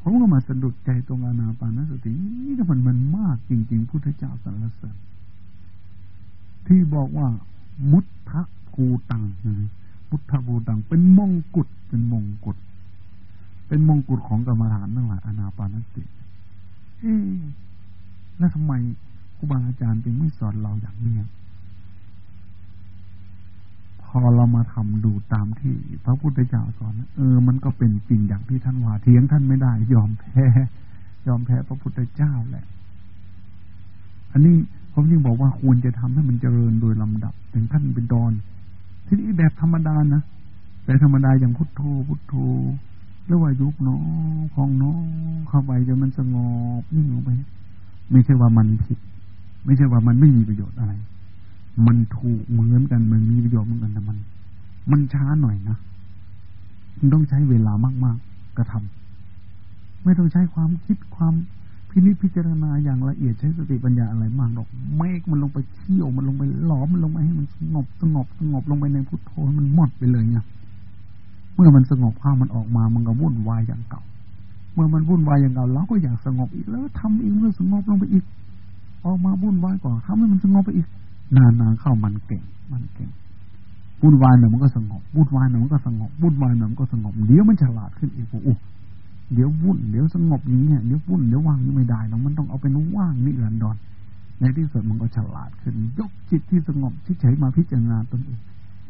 ผมก็มาสะดุดใจตรงอานาปานสตินี่มันมันมากจริง ๆ พุทธเจ้าสรรเสริญที่บอกว่า มุตทะภูตังมุตทะภูตัง เป็นมงกุฎเป็นมงกุฎเป็นมงกุฎของกรรมฐานนั่งหลายอานาปานสติเอ๊แล้วทำไมค รูบาอาจารย์จึงไม่สอนเราอย่างนี้พอเรามาทำดูตามที่พระพุทธเจ้าสอน เออ มันก็เป็นจริงอย่างที่ท่านว่าเถียงท่านไม่ได้ ยอมแพ้ยอมแพ้พระพุทธเจ้าแหละ อันนี้ผมยิ่งบอกว่าควรจะทำให้มันเจริญโดยลำดับเป็นขั้นเป็นตอน ทีนี้แบบธรรมดานะแต่ธรรมดาอย่างพุทโธพุทโธหรือว่ายุบเนาะพองเนาะเข้าไปจนมันสงบนิ่งลงไป ไม่ใช่ว่ามันผิด ไม่ใช่ว่ามันไม่มีประโยชน์อะไร มันถูกเหมือนกัน มันมีประโยชน์เหมือนกันแต่มัน มันช้าหน่อยนะมันต้องใช้เวลามาก ๆ กระทำไม่ต้องใช้ความคิดความพินิจพิจารณาอย่างละเอียดใช้สติปัญญาอะไรมากหรอกเมฆมันลงไปเที่ยวมันลงไปหลอมมันลงไปให้มันสงบสงบสงบลงไปในพุทโธมันหมดไปเลยเนี่ยเมื่อมันสงบข้ามันออกมามันก็วุ่นวายอย่างเก่า เมื่อมันวุ่นวายอย่างเก่าเราก็อยากสงบอีกแล้วทำอีกเมื่อสงบลงไปอีก ออกมาวุ่นวายก่อนทำให้มันสงบไปอีก นานๆเข้ามันเก่ง มันเก่งวุ่นวายหน่อยมันก็สงบวุ่นวายหน่อยมันก็สงบวุ่นวายหน่อยมันก็สงบเดี๋ยวมันฉลาดขึ้นอีกโอ้เดี๋ยววุ่นเดี๋ยวสงบอย่างเงี้ยเดี๋ยววุ่นเดี๋ยวว่างนี่ไม่ได้หรอกมันต้องเอาเป็นว่างนี่ลันดอนในที่สุดมันก็ฉลาดขึ้น ยกจิตที่สงบที่เฉยมาพิจารณาตนเอง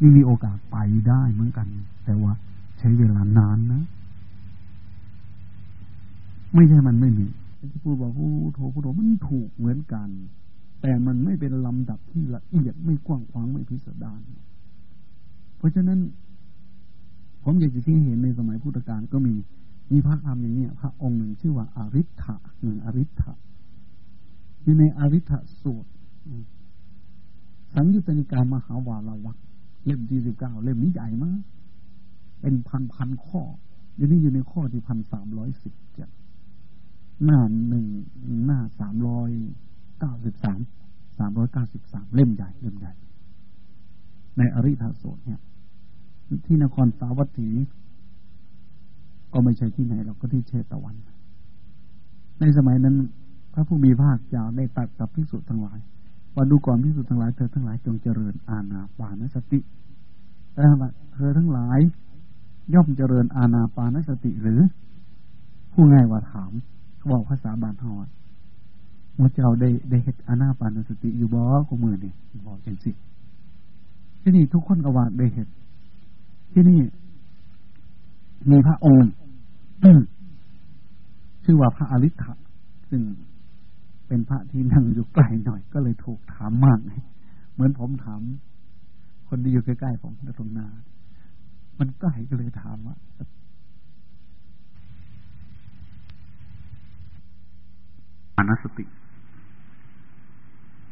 นี่มีโอกาสไปได้เหมือนกัน แต่ว่าใช้เวลานานนะ ไม่ใช่มันไม่มี ที่พูดบอกผู้โทผู้โทมันถูกเหมือนกัน แต่มันไม่เป็นลำดับที่ละเอียดไม่กว้างขวางไม่พิสดารเพราะฉะนั้น ผมอยากจะที่เห็นในสมัยพุทธกาลก็มีมีพระธรรมอย่างนี้พระองค์หนึ่งชื่อว่าอาริ t ฐะหนึ่งอาริ t ฐะอยู่ในอาริ t ฐะสูตรสังยุตติกามหาวาลวักเล่มที่สิบเก้าเล่มนี้ใหญ่มากเป็นพันพันข้ออยู่นี่อยู่ในข้อที่พันสามร้อยสิบเจ็ด หน้าหนึ่งหน้าสามร้อยเก้าสิบสามสามร้อยเก้าสิบสามเล่มใหญ่เล่มใหญ่ ในอริธาโสตเนี่ย ที่นครสาวัตถีก็ไม่ใช่ที่ไหนเราก็ที่เชตวัน ในสมัยนั้น พระผู้มีภาคเจ้าได้ตัดกับพิสุทั้งหลายว่าดูก่อนพิสุทั้งหลายเธอทั้งหลายจงเจริญอาณาปานสติแต่ว่าเธอทั้งหลาย ย่อมเจริญอาณาปานสติหรือ ผู้ง่ายว่าถาม บอกภาษาบาลฮอดว่าเจ้าได้ได้เห็นอาณาปานสติอยู่บ่ก็มือนี่บอกจังสิที่นี่ทุกคนก็ว่าได้เห็นที่นี่มีพระองค์ชื่อว่าพระอริ t ฐะซึ่งเป็นพระที่นั่งอยู่ไกลหน่อย ก็เลยถูกถามมาก เหมือนผมถาม คนที่อยู่ใกล้ๆผมตรงนา มันใกล้ก็เลยถามว่า อนสติ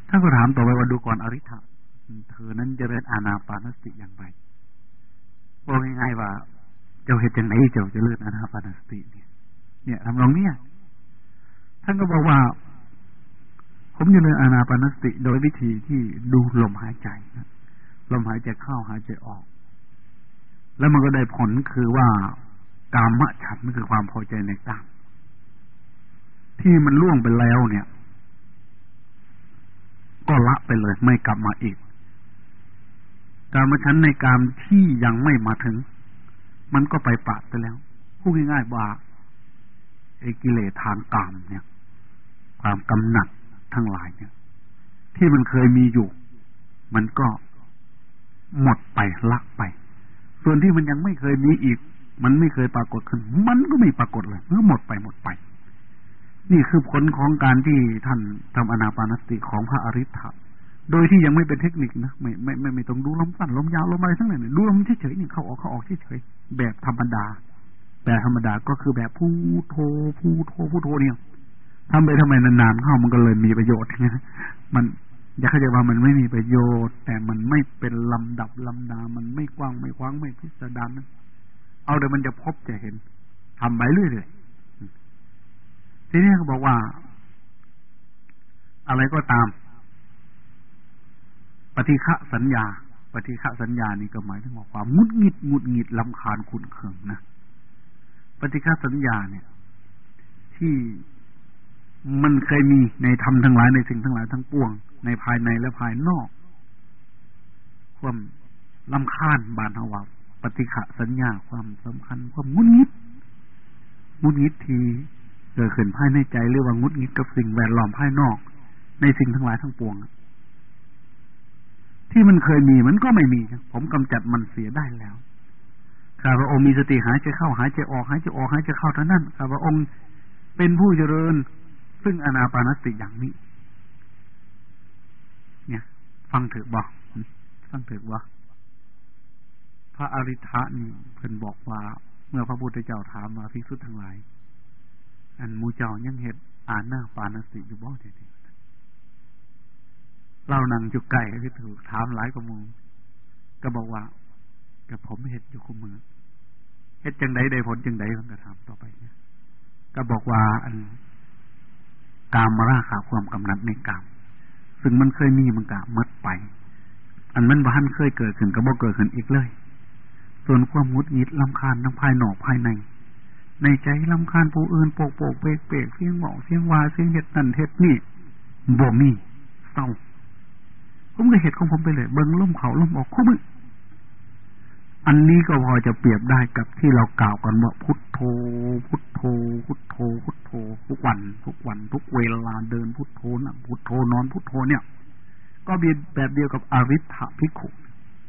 ถ้าก็ถามต่อไปว่าดูก่อนอริ t ฐะเธอนั้นจะเรียนอาณาปานสติอย่างไรบอกง่ายๆว่า เจ้าเหตุจังไหนเจ้าจะเลื่อนอนาปานสติ เนี่ย เนี่ยทำลองเนี่ยท่านก็บอกว่า ผมจะเลื่อนอนาปานสติ โดยวิธีที่ดูลมหายใจนะลมหายใจเข้าหายใจออก แล้วมันก็ได้ผลคือว่ากามะฉันคือความพอใจในกาม ที่มันล่วงไปแล้วเนี่ย ก็ละไปเลย ไม่กลับมาอีก การมาฉันในกามที่ยังไม่มาถึง มันก็ไปปาดไปแล้วพูดง่ายๆว่าไอ้กิเลสทางกามเนี่ย ความกำหนัดทั้งหลายเนี่ย ที่มันเคยมีอยู่ มันก็หมดไปละไป ส่วนที่มันยังไม่เคยมีอีก มันไม่เคยปรากฏขึ้น มันก็ไม่ปรากฏเลยมื่อหมดไปหมดไป นี่คือผลของการที่ท่านทำอนาปานสติของพระอริ t ฐะโดยที่ยังไม่เป็นเทคนิคนะไม่ไม่ไม่ไม่ต้องดูลมสั้นลมยาวลมอะไรทั้งนั้นดูลมเฉยๆนี่เข้าออกเข้าออกเฉยๆแบบธรรมดา แบบธรรมดาก็คือแบบพูโทพูโทพูโทเนี่ยทำไปทำไมนานๆเข้ามันก็เลยมีประโยชน์นะมันอยากเข้าใจว่ามันไม่มีประโยชน์ แต่มันไม่เป็นลำดับลำดามันไม่กว้างไม่คว้างไม่พิสดารนะเอาเดี๋ยวมันจะพบจะเห็นทำไปเรื่อยๆ ทีนี้เขาบอกว่า อะไรก็ตาม ปฏิฆะสัญญา ปฏิฆะสัญญานี่ก็หมายถึงว่าความงุดหงิดงุดหงิดลำคาญขุนเคืองนะปฏิฆะสัญญาเนี่ย ที่มันเคยมีในธรรมทั้งหลายในสิ่งทั้งหลายทั้งปวง ในภายในและภายนอก ความลำคาญบานหวาปฏิฆะสัญญาความสำคัญ ความงุดหงิดงุดหงิดที เกิดขึ้นภายในใจหรือว่างุดงิดกับสิ่งแวดล้อมภายนอก ในสิ่งทั้งหลายทั้งปวง ที่มันเคยมีมันก็ไม่มี ผมกำจัดมันเสียได้แล้วข้าพระองค์มีสติหายใจเข้าหายใจออกหายใจออกหายใจเข้าเท่านั้นข้าพระองค์เป็นผู้เจริญ ซึ่งอนาปานสติอย่างนี้ เนี่ย ฟังเถอะบอกฟังเถอะว่าพระอริ t ะนี่เพิ่นบอกว่า เมื่อพระพุทธเจ้าถามมาพิสุทธ์ทั้งหลาย อันมูเจ้ายังเหตุอ่านหน้าปานสติอยู่บ่เด็เรานั่งจุกไก่ที่ถูกถามหลายกว่ามูก็บอกว่ากับผมเห็ดอยู่คู่มือเห็ดจังไดได้ผลจังไดมันก็ถามต่อไปเนี่ยก็บอกว่า อันกามมาราขาความกำนัดในกาม ซึ่งมันเคยมีมันกะมดไป อันมันบ้านเคยเกิดขึ้นก็บอกเกิดขึ้นอีกเลย ส่วนความมุดงิดลำคาญทั้งภายนอกภายใน ในใจลำคาญผู้อื่นโปกโปกเปกเปกเสียงหมอกเสียงวาเสียงเห็ดนั่นเห็ดนี่บ่มีเศร้าผมก็เหตุของผมไปเลย เบิ้งล่มเขาล่มออกคู่มืออันนี้ก็พอจะเปรียบได้กับที่เรากล่าวกันว่าพุทโธ พุทโธ พุทโธ พุทโธ ทุกวัน ทุกวัน ทุกเวลาเดินพุทโธนะพุทโธนอนพุทโธเนี่ย ก็เป็นแบบเดียวกับอริ t ฐพิขุ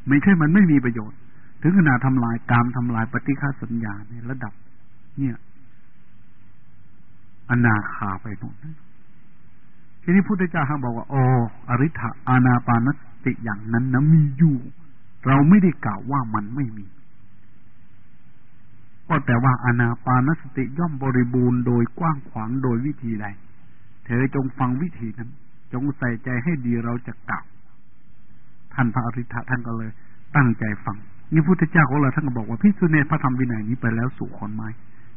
ไม่ใช่มันไม่มีประโยชน์ ถึงขนาดทำลายกามทำลายปฏิฆาสัญญาในระดับ เนี่ยอนาคาไปหมดทีนี้พุทธเจ้าเขาบอกว่าโอ้อริ t อานาปานสติอย่างนั้นนะมีอยู่ เราไม่ได้กล่าวว่ามันไม่มี ก็แต่ว่าอนาปานสติย่อมบริบูรณ์โดยกว้างขวางโดยวิธีใด เธอจงฟังวิธีนั้น จงใส่ใจให้ดีเราจะกล่าวท่านพระอริ t ท่านก็เลย ตั้งใจฟังนี่พุทธเจ้าของเราท่านก็บอกว่าพิสุเนพระธรรมวินัยนี้ไปแล้วสู่ขอนไม้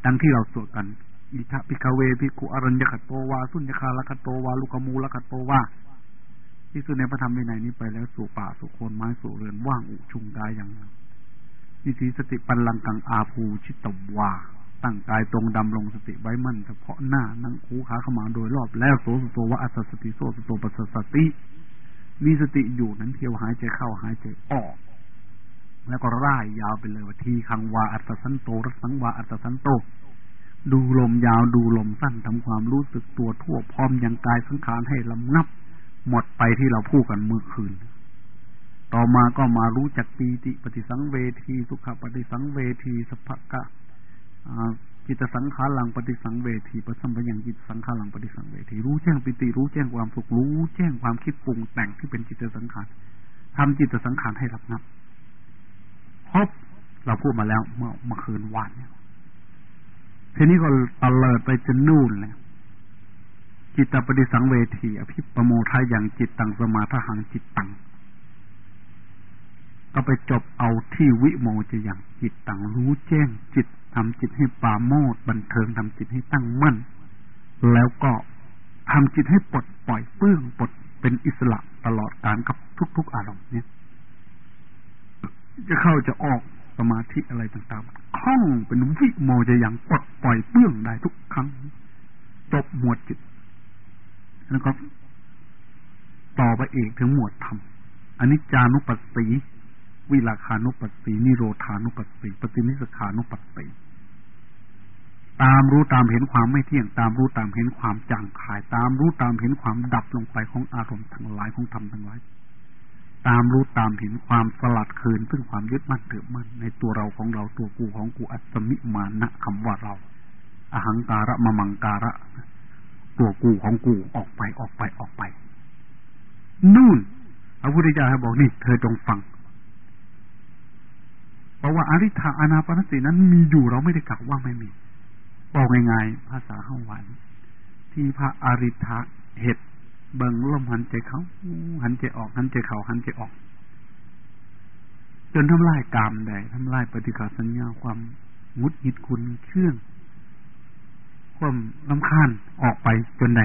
ดังที่เราสวดกันอิทะพิกเวพิกุอรัญญคตโตวาสุญญคาลคตโตวาลุกมูลคตโตวาที่สุดในพระธรรมวินัยนี้ไปแล้วสู่ป่าสู่โคนไม้สู่เรือนว่างอุชุงกายอย่างนิสีสติปันลังกังอาภูชิตตวาตั้งกายตรงดำลงสติไว้มั่นเฉพาะหน้านั่งคูขาขมาโดยรอบแล้วโสสโตวะอัสสติโสสโตปัสสติมีสติอยู่นั้นเที่ยวหายใจเข้าหายใจออก แล้วก็ร่ายยาวไปเลยว่าทีคังวาอัตสันโตรัสังวาอัตสันโต ดูลมยาวดูลมสั้นทำความรู้สึกตัวทั่วพร้อมยังกายสังขารให้ลำงับ หมดไปที่เราพูดกันเมื่อคืน ต่อมาก็มารู้จักปีติปฏิสังเวทีสุขปฏิสังเวทีสัพพกะจิตสังขารังปฏิสังเวทีปสัมปยังจิตสังขารังปฏิสังเวทีรู้แจ้งปิติรู้แจ้งความสุขรู้แจ้งความคิดปรุงแต่งที่เป็นจิตสังขารทำจิตสังขารให้รับนับ พบเราพูดมาแล้ว เมื่อเมื่อคืนวานเนี่ยทีนี้ก็ตะเลิดไปจนนู่นเลยจิตตปฏิสังเวทีอภิปโมทาอย่างจิตตังสมาทหังจิตตังก็ไปจบเอาที่วิโมจะอย่างจิตตังรู้แจ้ง จิตทำจิตให้ปาโมดบันเทิงทำจิตให้ตั้งมั่น แล้วก็ทำจิตให้ปลดปล่อยเปื้องปลดเป็นอิสระตลอดการกับทุก ๆ อารมณ์เนี่ย จะเข้าจะออกสมาธิอะไรต่างๆคล่องเป็นวิโมจะอย่างปลดปล่อยเปื้องได้ทุกครั้งจบหมวดจิต แล้วก็ต่อไปเอกถึงหมวดธรรมอันนี้จานุปัสสีวิลาคานุปัสสีนิโรธานุปัสสีปฏินิสขานุปัสสีตามรู้ตามเห็นความไม่เที่ยง ตามรู้ตามเห็นความจางคาย ตามรู้ตามเห็นความดับลงไปของอารมณ์ทั้งหลายของธรรมทั้งหลาย ตามรู้ตามเห็นความสลัดคืน ซึ่งความยึดมั่นถือมั่นในตัวเราของเราตัวกูของกูอัตมิมานะคำว่าเรา อหังการะมะมังการะ ตัวกูของกูออกไปออกไปออกไป นู่นพระพุทธเจ้าบอกนี่ เธอจงฟังเพราะว่าอริ t าอนาปนสตินั้นมีอยู่เราไม่ได้กล่าวว่าไม่มีบอกง่ายๆภาษาห้าวัน ที่พระอริ t าเหตุ เบิ่งลมหันใจเขา หันใจออก หันใจเขาหันใจออก จนทำลายกามใดทำลายปฏิฆาสัญญาความงุดหิดคุณเชื่องความลำคาญออกไปจนใด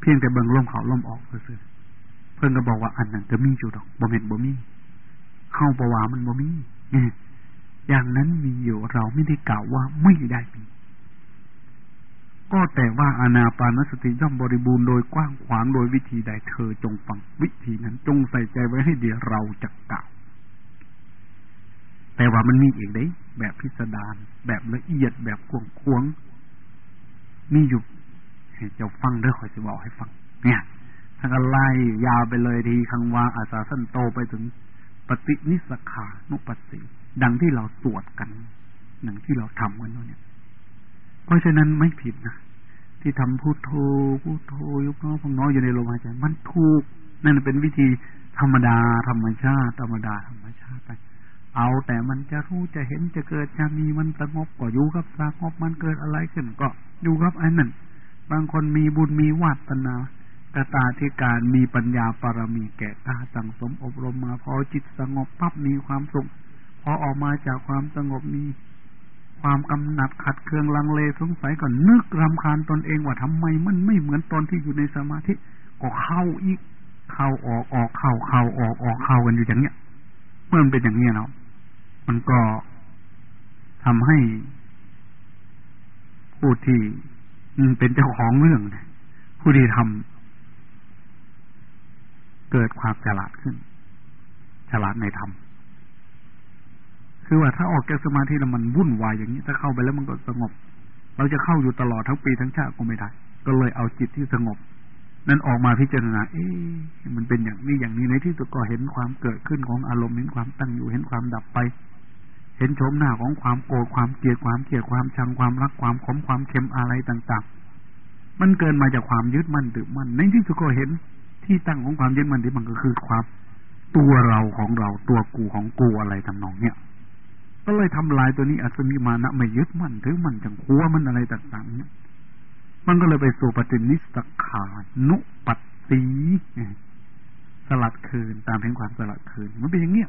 เพียงแต่เบิ่งลมเขาลมออกเพื่อเพื่อนก็บอกว่าอันนั้นจะมีอยู่ดอกบ่เห็นบ่มีเข้าบวามันบ่มีอย่างนั้นมีอยู่เราไม่ได้กล่าวว่าไม่ได้มี ก็แต่ว่าอานาปานสติย่อมบริบูรณ์โดยกว้างขวางโดยวิธีใดเธอจงฟังวิธีนั้น จงใส่ใจไว้ให้เดียวเราจะกล่าวแต่ว่ามันมีอีกได้แบบพิสดารแบบละเอียดแบบกวงควง มีอยู่ให้เจ้าฟังเด้อคอยจะบอกให้ฟัง เนี่ยท่าก็ไล่ยาวไปเลยทีคังวาอาสาสั้นโตไปถึงปฏินิสขานุปัสสิ ดังที่เราสวดกันดังที่เราทำกันเนี่ย เพราะฉะนั้นไม่ผิดนะที่ทำพูดโทพูดโทยุบน้อพองน้อยอยู่ในลมหายใจมันถูกนั่นเป็นวิธีธรรมดาธรรมชาติ ธรรมดาธรรมชาติไปเอาแต่มันจะรู้จะเห็นจะเกิดจะมีมันสงบก็อยู่กับสงบมันเกิดอะไรขึ้นก็อยู่กับไอ้นั่นบางคนมีบุญมีวาสนากตาธิการมีปัญญาปรมีแก่ตาสังสมอบรมมาพอจิตสงบปั๊บมีความสุขพอออกมาจากความสงบมี ความกำหนัดขัดเคืองลังเลสงสัยก็นึกรำคาญตนเองว่าทำไมมันไม่เหมือนตอนที่อยู่ในสมาธิก็เข้าอีกเข้าออกออกเข้าเข้าออกออกเข้ากันอยู่อย่างเนี้ยเมื่อมันเป็นอย่างเนี้ยเนาะมันก็ทำให้ผู้ที่เป็นเจ้าของเรื่องผู้ที่ทำเกิดความฉลาดขึ้น ฉลาดในธรรม คือว่าถ้าออกจากสมาธิแล้วมันวุ่นวายอย่างนี้ ถ้าเข้าไปแล้วมันก็สงบ เราจะเข้าอยู่ตลอดทั้งปีทั้งชาติก็ไม่ได้ ก็เลยเอาจิตที่สงบ นั้นออกมาพิจารณา เอ๊ะมันเป็นอย่างนี้อย่างนี้ในที่สุดก็เห็นความเกิดขึ้นของอารมณ์เห็นความตั้งอยู่เห็นความดับไป เห็นโฉมหน้าของความโกรธความเกลียดความเกลียดความชังความรักความขมความเค็มอะไรต่างๆ มันเกินมาจากความยึดมั่นถือมั่นในที่สุดก็เห็นที่ตั้งของความยึดมั่นที่มันก็คือความตัวเราของเราตัวกูของกูอะไรทำนองเนี้ย ก็เลยทำลายตัวนี้อัศมีมานะไม่ยึดมั่นถือมันจังคัวมันอะไรต่างๆเนี่ยมันก็เลยไปสู่ปฏินิสขานุปัตตีสลัดคืนตามเห็นความสลัดคืน มันเป็นอย่างเนี้ย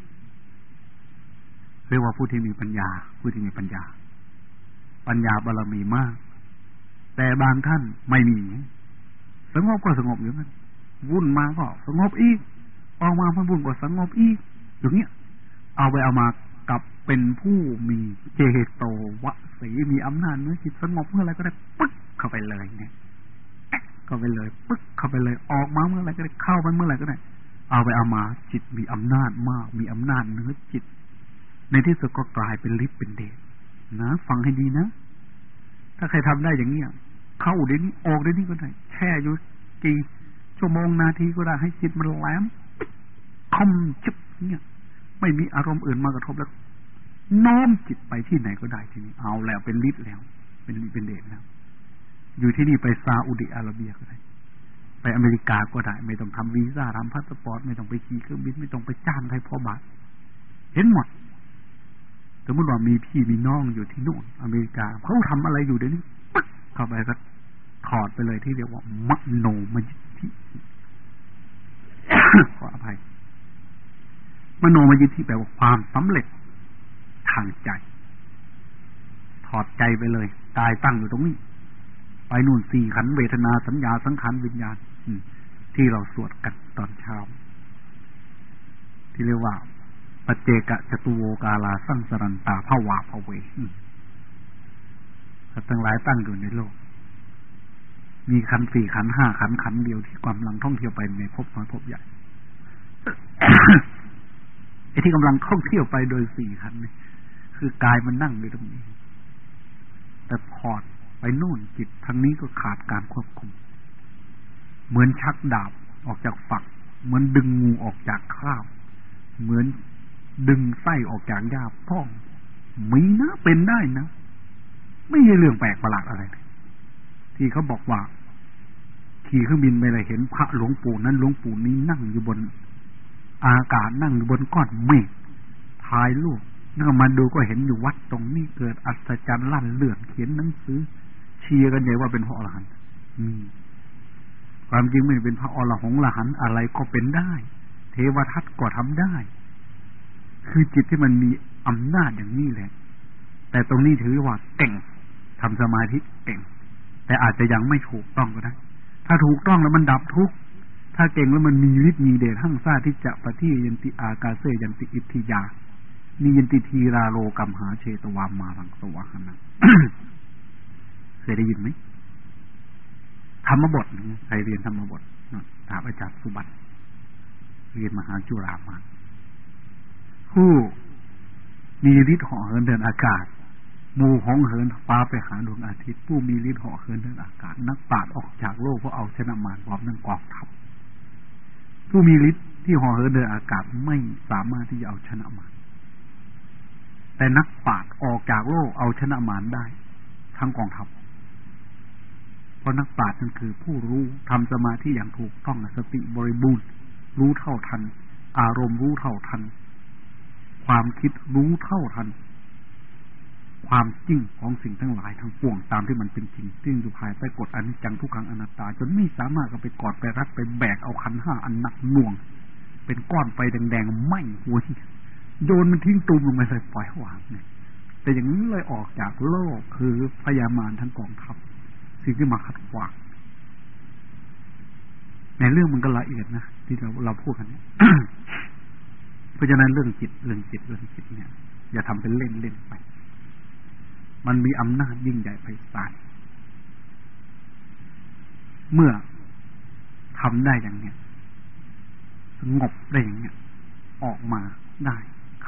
เรียกว่าผู้ที่มีปัญญา ผู้ที่มีปัญญา ปัญญาบารมีมาก แต่บางท่านไม่มี สงบก็สงบอยู่นั้นวุ่นมาก็สงบอีกออกมาพันบุญก็สงบอีกอย่างเงี้ยเอาไปเอามา เป็นผู้มีเจโตวสีมีอำนาจเนื้อจิตสงบเมื่อไรก็ได้ปึ๊กเข้าไปเลยเนี่ยเข้าไปเลยปึ๊กเข้าไปเลยออกมาเมื่อไรก็ได้เข้าไปเมื่อไรก็ได้ เอาไปเอามาจิตมีอำนาจมาก มีอำนาจเนื้อจิต ในที่สุดก็กลายเป็นฤทธิ์เป็นเดชนะฟังให้ดีนะ ถ้าใครทำได้อย่างเนี้ยเข้าเดี๋ยวนี้ออกเดี๋ยวนี้ก็ได้แช่อยู่กี่ชั่วโมงนาทีก็ได้ให้จิตมันแหลมคมจิตเนี่ยไม่มีอารมณ์อื่นมากระทบแล้ว น้อมจิตไปที่ไหนก็ได้ทีนี้ เอาแล้วเป็นฤทธิ์แล้ว เป็นเป็นเดชแล้ว อยู่ที่นี่ไปซาอุดิอาระเบียก็ได้ ไปอเมริกาก็ได้ ไม่ต้องทำวีซ่าทำพาสปอร์ต ไม่ต้องไปขี่เครื่องบิน ไม่ต้องไปจ้างใครพอบาท เห็นหมดสมมติว่ามีพี่มีน้องอยู่ที่นู่นอเมริกาเขาทำอะไรอยู่เดี๋ยวนี้ปึ๊กเข้าไปก็ถอดไปเลยที่เรียกว่ามโนมยิทธิขออภัย มโนมยิทธิแปลว่าความสำเร็จ ทางใจ ถอดใจไปเลยกายตั้งอยู่ตรงนี้ ไปนู่นสี่ขันเวทนาสัญญาสังขารวิญญาณที่เราสวดกันตอนเช้า ที่เรียกว่าปเจกะจตุโวกาลาสังสรันตาภาวาภเวสัตว์ทั้งหลายตั้งอยู่ในโลก มีขันสี่ขันห้าขันขันเดียวที่กำลังท่องเที่ยวไปในภพน้อยภพใหญ่ไอ้ที่กำลังท่องเที่ยวไปโดยสี่ขันนี่ คือกายมันนั่งอยู่ตรงนี้ แต่พอดไปโน่นจิตทางนี้ก็ขาดการควบคุม เหมือนชักดาบออกจากฝัก เหมือนดึงงูออกจากคราบเหมือนดึงไส้ออกจากยาพ่องมีนะเป็นได้นะ ไม่ใช่เรื่องแปลกประหลาดอะไรที่เขาบอกว่า ขี่เครื่องบินไปเลยเห็นพระหลวงปู่นั้นหลวงปู่นี้นั่งอยู่บน อากาศนั่งอยู่บนก้อนเมฆถ่ายรูป นั่งมาดูก็เห็นอยู่วัดตรงนี้เกิดอัศจรรย์ลั่นเลื่อนเขียนหนังสือ เชียร์กันใหญ่ว่าเป็นพระอรหันต์มีความจริงไม่เป็นพระอรหงละหันอะไรก็เป็นได้ เทวทัตก็ทำได้ คือจิตที่มันมีอำนาจอย่างนี้แหละ แต่ตรงนี้ถือว่าเก่งทำสมาธิเก่ง แต่อาจจะยังไม่ถูกต้องก็ได้ ถ้าถูกต้องแล้วมันดับทุกข์ถ้าเก่งแล้วมันมีฤทธิ์มีเดชทั้งซาที่จะปฏิยันติอากาเซยันติอิทธิยา มียันติทีราโลกัมหาเชตวามารังสวะหนะเคยได้ยินไหมธรรมบทใครเรียนธรรมบทถามอาจารย์สุบัติเรียนมหาจุฬามาผู้มีฤทธิ์ห่อเหินเดินอากาศมูห้องเหินฟ้าไปหาดวงอาทิตย์ ผู้มีฤทธิ์ห่อเหินเดินอากาศ นักปราชญ์ออกจากโลกเพราะเอาชนะมารพร้อมนั่งกองทัพผู้มีฤทธิ์ที่ห่อเหินเดินอากาศไม่สามารถที่จะเอาชนะมาร แต่นักปราชญ์ออกจากโลกเอาชนะมารได้ ทั้งกองทัพเพราะนักปราชญ์นั่นคือผู้รู้ทำสมาธิอย่างถูกต้องสติบริบูรณ์ รู้เท่าทัน อารมณ์รู้เท่าทัน ความคิดรู้เท่าทัน ความจริงของสิ่งทั้งหลายทั้งปวงตามที่มันเป็นจริงซึ่งอยู่ภายใต้กฎอนิจจังทุกขังอนัตตา จนไม่สามารถก็ไปกอดไปรัดไปแบกเอาขันห้าอันหนักหน่วง เป็นก้อนไฟแดงๆไหม้หัว โยนมันทิ้งตูมลงไปใส่ปล่อยวางเนี่ยแต่อย่างนี้เลยออกจากโลกคือพยามารทั้งกองทัพสิ่งที่มาขัดขวางในเรื่องมันก็ละเอียดนะที่เราเราพูดกันเนี่ยเพราะฉะนั้นเรื่องจิตเรื่องจิตเรื่องจิตเนี่ย อย่าทำเป็นเล่นเล่นไป มันมีอำนาจยิ่งใหญ่ไปศาลเมื่อทำได้อย่างเนี้ยสงบได้อย่างเนี้ยออกมาได้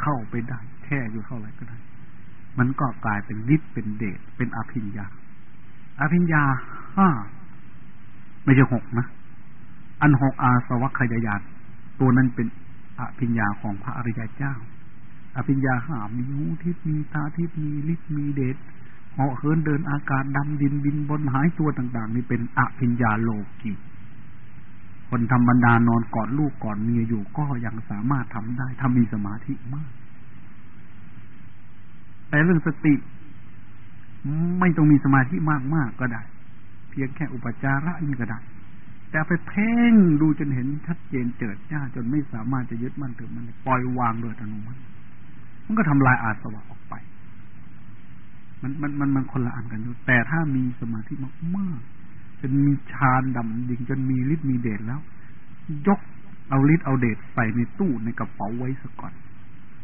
เข้าไปได้แค่อยู่เท่าไหร่ก็ได้ มันก็กลายเป็นฤทธิ์เป็นเดชเป็นอภิญญา อภิญญาห้าไม่ใช่หกนะ อันหกอาสวัคยายานตัวนั้นเป็นอภิญญาของพระอริยเจ้า อภิญญาห้ามีหูทิพมีตาทิพมีฤทธิ์มีเดชเหาะเหินเดินอากาศดำดินบินบนหายตัวต่าง ๆ นี่เป็นอภิญญาโลกี คนธรรมดานอนกอดลูกกอดเมียอยู่ก็ยังสามารถทำได้ถ้ามีสมาธิมาก แต่เรื่องสติ ไม่ต้องมีสมาธิมากมากก็ได้ เพียงแค่อุปจาระนี่ก็ได้ แต่ไปเพ่งดูจนเห็นชัดเจนเจิดจ้าจนไม่สามารถจะยึดมั่นถือมันปล่อยวางโดยอัตโนมัติมันก็ทำลายอาสวะออกไป มันมันมันมันคนละอันกันอยู่แต่ถ้ามีสมาธิมากมาก จนมีฌานดำดิ่งจนมีฤทธิ์มีเดชแล้ว ยกเอาฤทธิ์เอาเดชใส่ในตู้ในกระเป๋าไว้ซะก่อน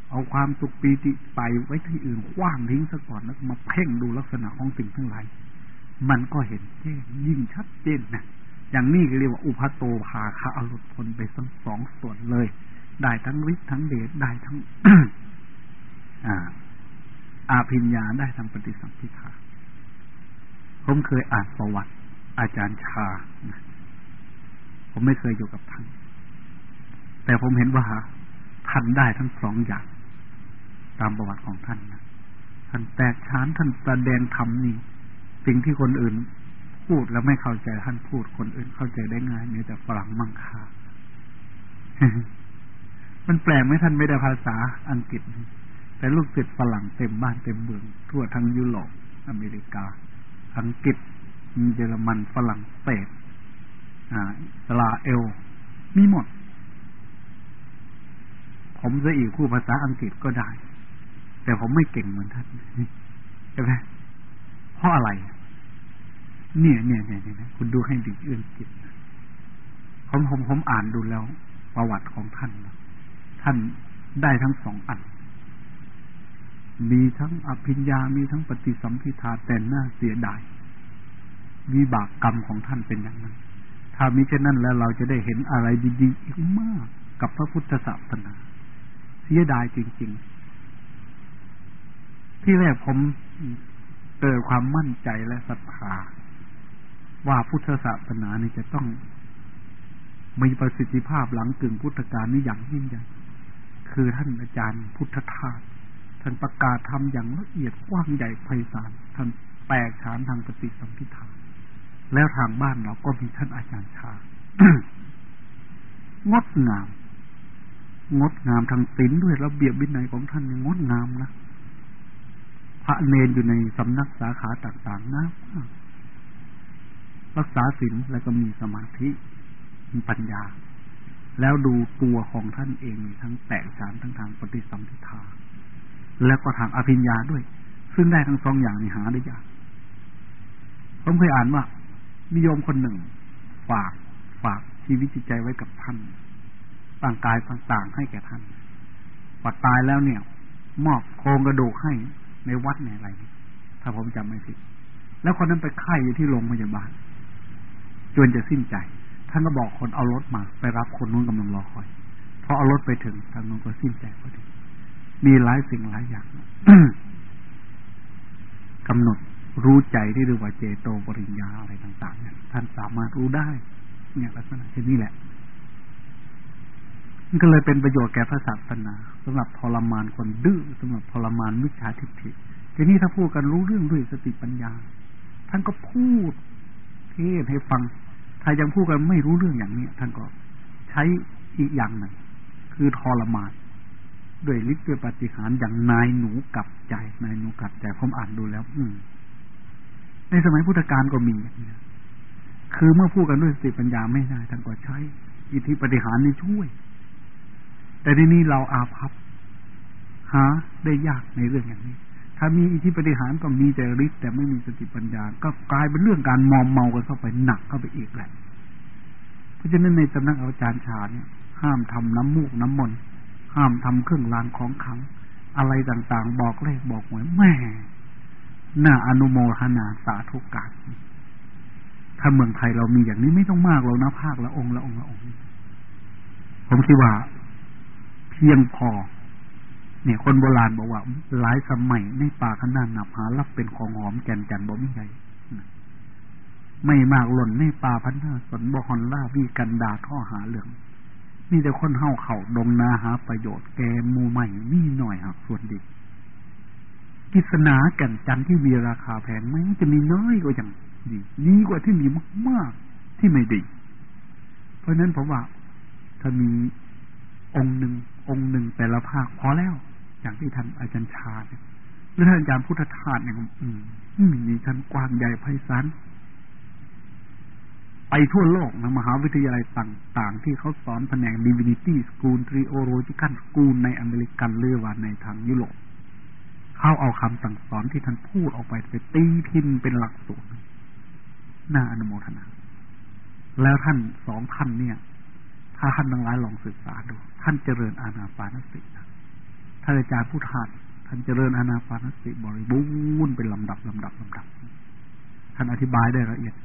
เอาความสุขปีติไปไว้ที่อื่นคว้างทิ้งซะก่อนแล้วมาเพ่งดูลักษณะของสิ่งทั้งหลายมันก็เห็นแจ้งยิ่งชัดเจนนะอย่างนี้เรียกว่าอุพัโตภาคาอรุณพลไปทั้งสองส่วนเลย ได้ทั้งฤทธิ์ทั้งเดชได้ทั้งอาอาภิญญาได้ทั้งปฏิสัมพิทาผมเคยอ่านประวัติ อาจารย์ชา ผมไม่เคยอยู่กับท่าน แต่ผมเห็นว่าท่านได้ทั้งสองอย่าง ตามประวัติของท่านนะท่านแตกฉานท่านแสดงธรรมนี่สิ่งที่คนอื่นพูดแล้วไม่เข้าใจท่านพูดคนอื่นเข้าใจได้ง่ายมีแต่ฝรั่งมั่งค่ามันแปลกไหมท่านไม่ได้ภาษาอังกฤษ แต่ลูกศิษย์ฝรั่งเต็มบ้านเต็มเมือง ทั่วทั้งยุโรปอเมริกา อังกฤษ เยอรมันฝรั่งเศสอ่าสลาเอล มีหมด ผมจะอีกคู่ภาษาอังกฤษก็ได้ แต่ผมไม่เก่งเหมือนท่านใช่ไหมเพราะอะไร เนี่ยเนี่ยเนี่ยเนี่ยคุณดูให้ดีเอื้อนจิตผมผมผมอ่านดูแล้ว ประวัติของท่าน ท่านได้ทั้งสองอันมีทั้งอภิญญา มีทั้งปฏิสัมพิทาแต่น่าเสียดาย วิบากกรรมของท่านเป็นอย่างนั้น ถ้ามิเช่นนั้นแล้วเราจะได้เห็นอะไรดีๆอีกมากกับพระพุทธศาสนา เสียดายจริง ๆ ที่แรกผมเกิดความมั่นใจและศรัทธาว่าพุทธศาสนานี่จะต้องมีประสิทธิภาพหลังกึ่งพุทธกาลนี่อย่างยิ่งใหญ่ คือท่านอาจารย์พุทธทาสท่านประกาศทำอย่างละเอียดกว้างใหญ่ไพศาลท่านแปลกฉานทางปฏิสัมพิธา แล้วทางบ้านเราก็มีท่านอาจารย์ชางดงาม งดงามทางศีลด้วยระเบียบวินัยของท่านงดงามนะพระเนนอยู่ในสำนักสาขาต่างๆนะรักษาศีลแล้วก็มีสมาธิมีปัญญา แล้วดูตัวของท่านเองทั้งแตกฉานทั้งทางปฏิสัมพิทาแล้วก็ทางอภิญญาด้วย ซึ่งได้ทั้งสองอย่างนี้หาได้ยากผมเคยอ่านว่า มีโยมคนหนึ่ง ฝากฝากชีวิตจิตใจไว้กับท่านต่างกายต่างๆให้แก่ท่านปัดตายแล้วเนี่ย มอบโครงกระดูกให้ในวัดในอะไร ถ้าผมจำไม่ผิด แล้วคนนั้นไปไข้อยู่ที่โรงพยาบาลจนจะสิ้นใจ ท่านก็บอกคนเอารถมา ไปรับคนนู้นกำลังรอคอยพอเอารถไปถึงทางนู้นก็สิ้นใจพอดีมีหลายสิ่งหลายอย่างกำหนด รู้ใจที่เรียกว่าเจโตปริญญาอะไรต่างๆเนี่ยท่านสามารถรู้ได้ เนี่ยลักษณะเช่นนี้แหละมันก็เลยเป็นประโยชน์แก่พระศาสนาสำหรับทรมานคนดื้อสำหรับทรมานมิจฉาทิฏฐิทีนี้ถ้าพูดกันรู้เรื่องด้วยสติปัญญา ท่านก็พูดเทศให้ฟัง ถ้ายังพูดกันไม่รู้เรื่องอย่างนี้ท่านก็ใช้อีกอย่างหนึ่งคือทรมานด้วยฤทธิ์ด้วยปฏิหารอย่างนายหนูกับใจนายหนูกับใจผมอ่านดูแล้ว อืม ในสมัยพุทธกาลก็มี คือเมื่อพูดกันด้วยสติปัญญาไม่ได้ท่านก็ใช้อิทธิปฏิหารนี่ช่วย แต่ที่นี้เราอาภัพหาได้ยากในเรื่องอย่างนี้ ถ้ามีอิทธิปฏิหารก็มีแต่ฤทธิ์แต่ไม่มีสติปัญญา ก็กลายเป็นเรื่องการมอมเมากันเข้าไปหนักเข้าไปอีกแหละ เพราะฉะนั้นในตำนักอาจารย์ชาเนี่ยห้ามทำน้ำมูกน้ำมนต์ห้ามทำเครื่องรางของขัง อะไรต่างๆ บอกเลขบอกหวยแม่ น่าอนุโมทนาสาธุการถ้าเมืองไทยเรามีอย่างนี้ไม่ต้องมากเรานะภาคละองค์ละองค์ละองค์ ผมคิดว่า เพียงพอ เนี่ย คนโบราณบอกว่า หลายสมัยในป่าขนาดหนับหารับเป็นของหอมแก่นจันบ่มีใหญ่ไม่มากหล่นในป่าพันธาสนบฮอนล่าวีกันดาท่อหาเหลืองนี่แต่คนเฮาเข่าดงนาหาประโยชน์แกมูใหม่นี่หน่อยหักส่วนดี กิษณาแก่นจันที่มีราคาแพงไหมจะมีน้อยกว่าอย่างดีดีกว่าที่มีมากๆที่ไม่ดี เพราะนั้นผมว่าถ้ามีองค์หนึ่งองค์หนึ่งแต่ละภาคพอแล้ว อย่างที่ท่านอาจารย์ชาเนี่ยหรือท่านอาจารย์พุทธทาสเนี่ยอืมมีท่านกว้างใหญ่ไพศาลไปทั่วโลกนะมหาวิทยาลัยต่าง ๆ ที่เขาสอนแผนก Divinity School Theological School ในอเมริกันหรือว่าในทางยุโรป เขาเอาคำสั่งสอนที่ท่านพูดออกไปไปตีพิมพ์เป็นหลักสูตรน่าอนุโมทนา แล้วท่านสองท่านเนี่ย ถ้าท่านทั้งหลายลองศึกษาดู ท่านเจริญอาณาปานสตินะท่านอาจารย์ผู้ทานท่านเจริญอาณาปานสติบริบูรณ์เป็นลำดับลำดับลำดับ ท่านอธิบายได้ละเอียด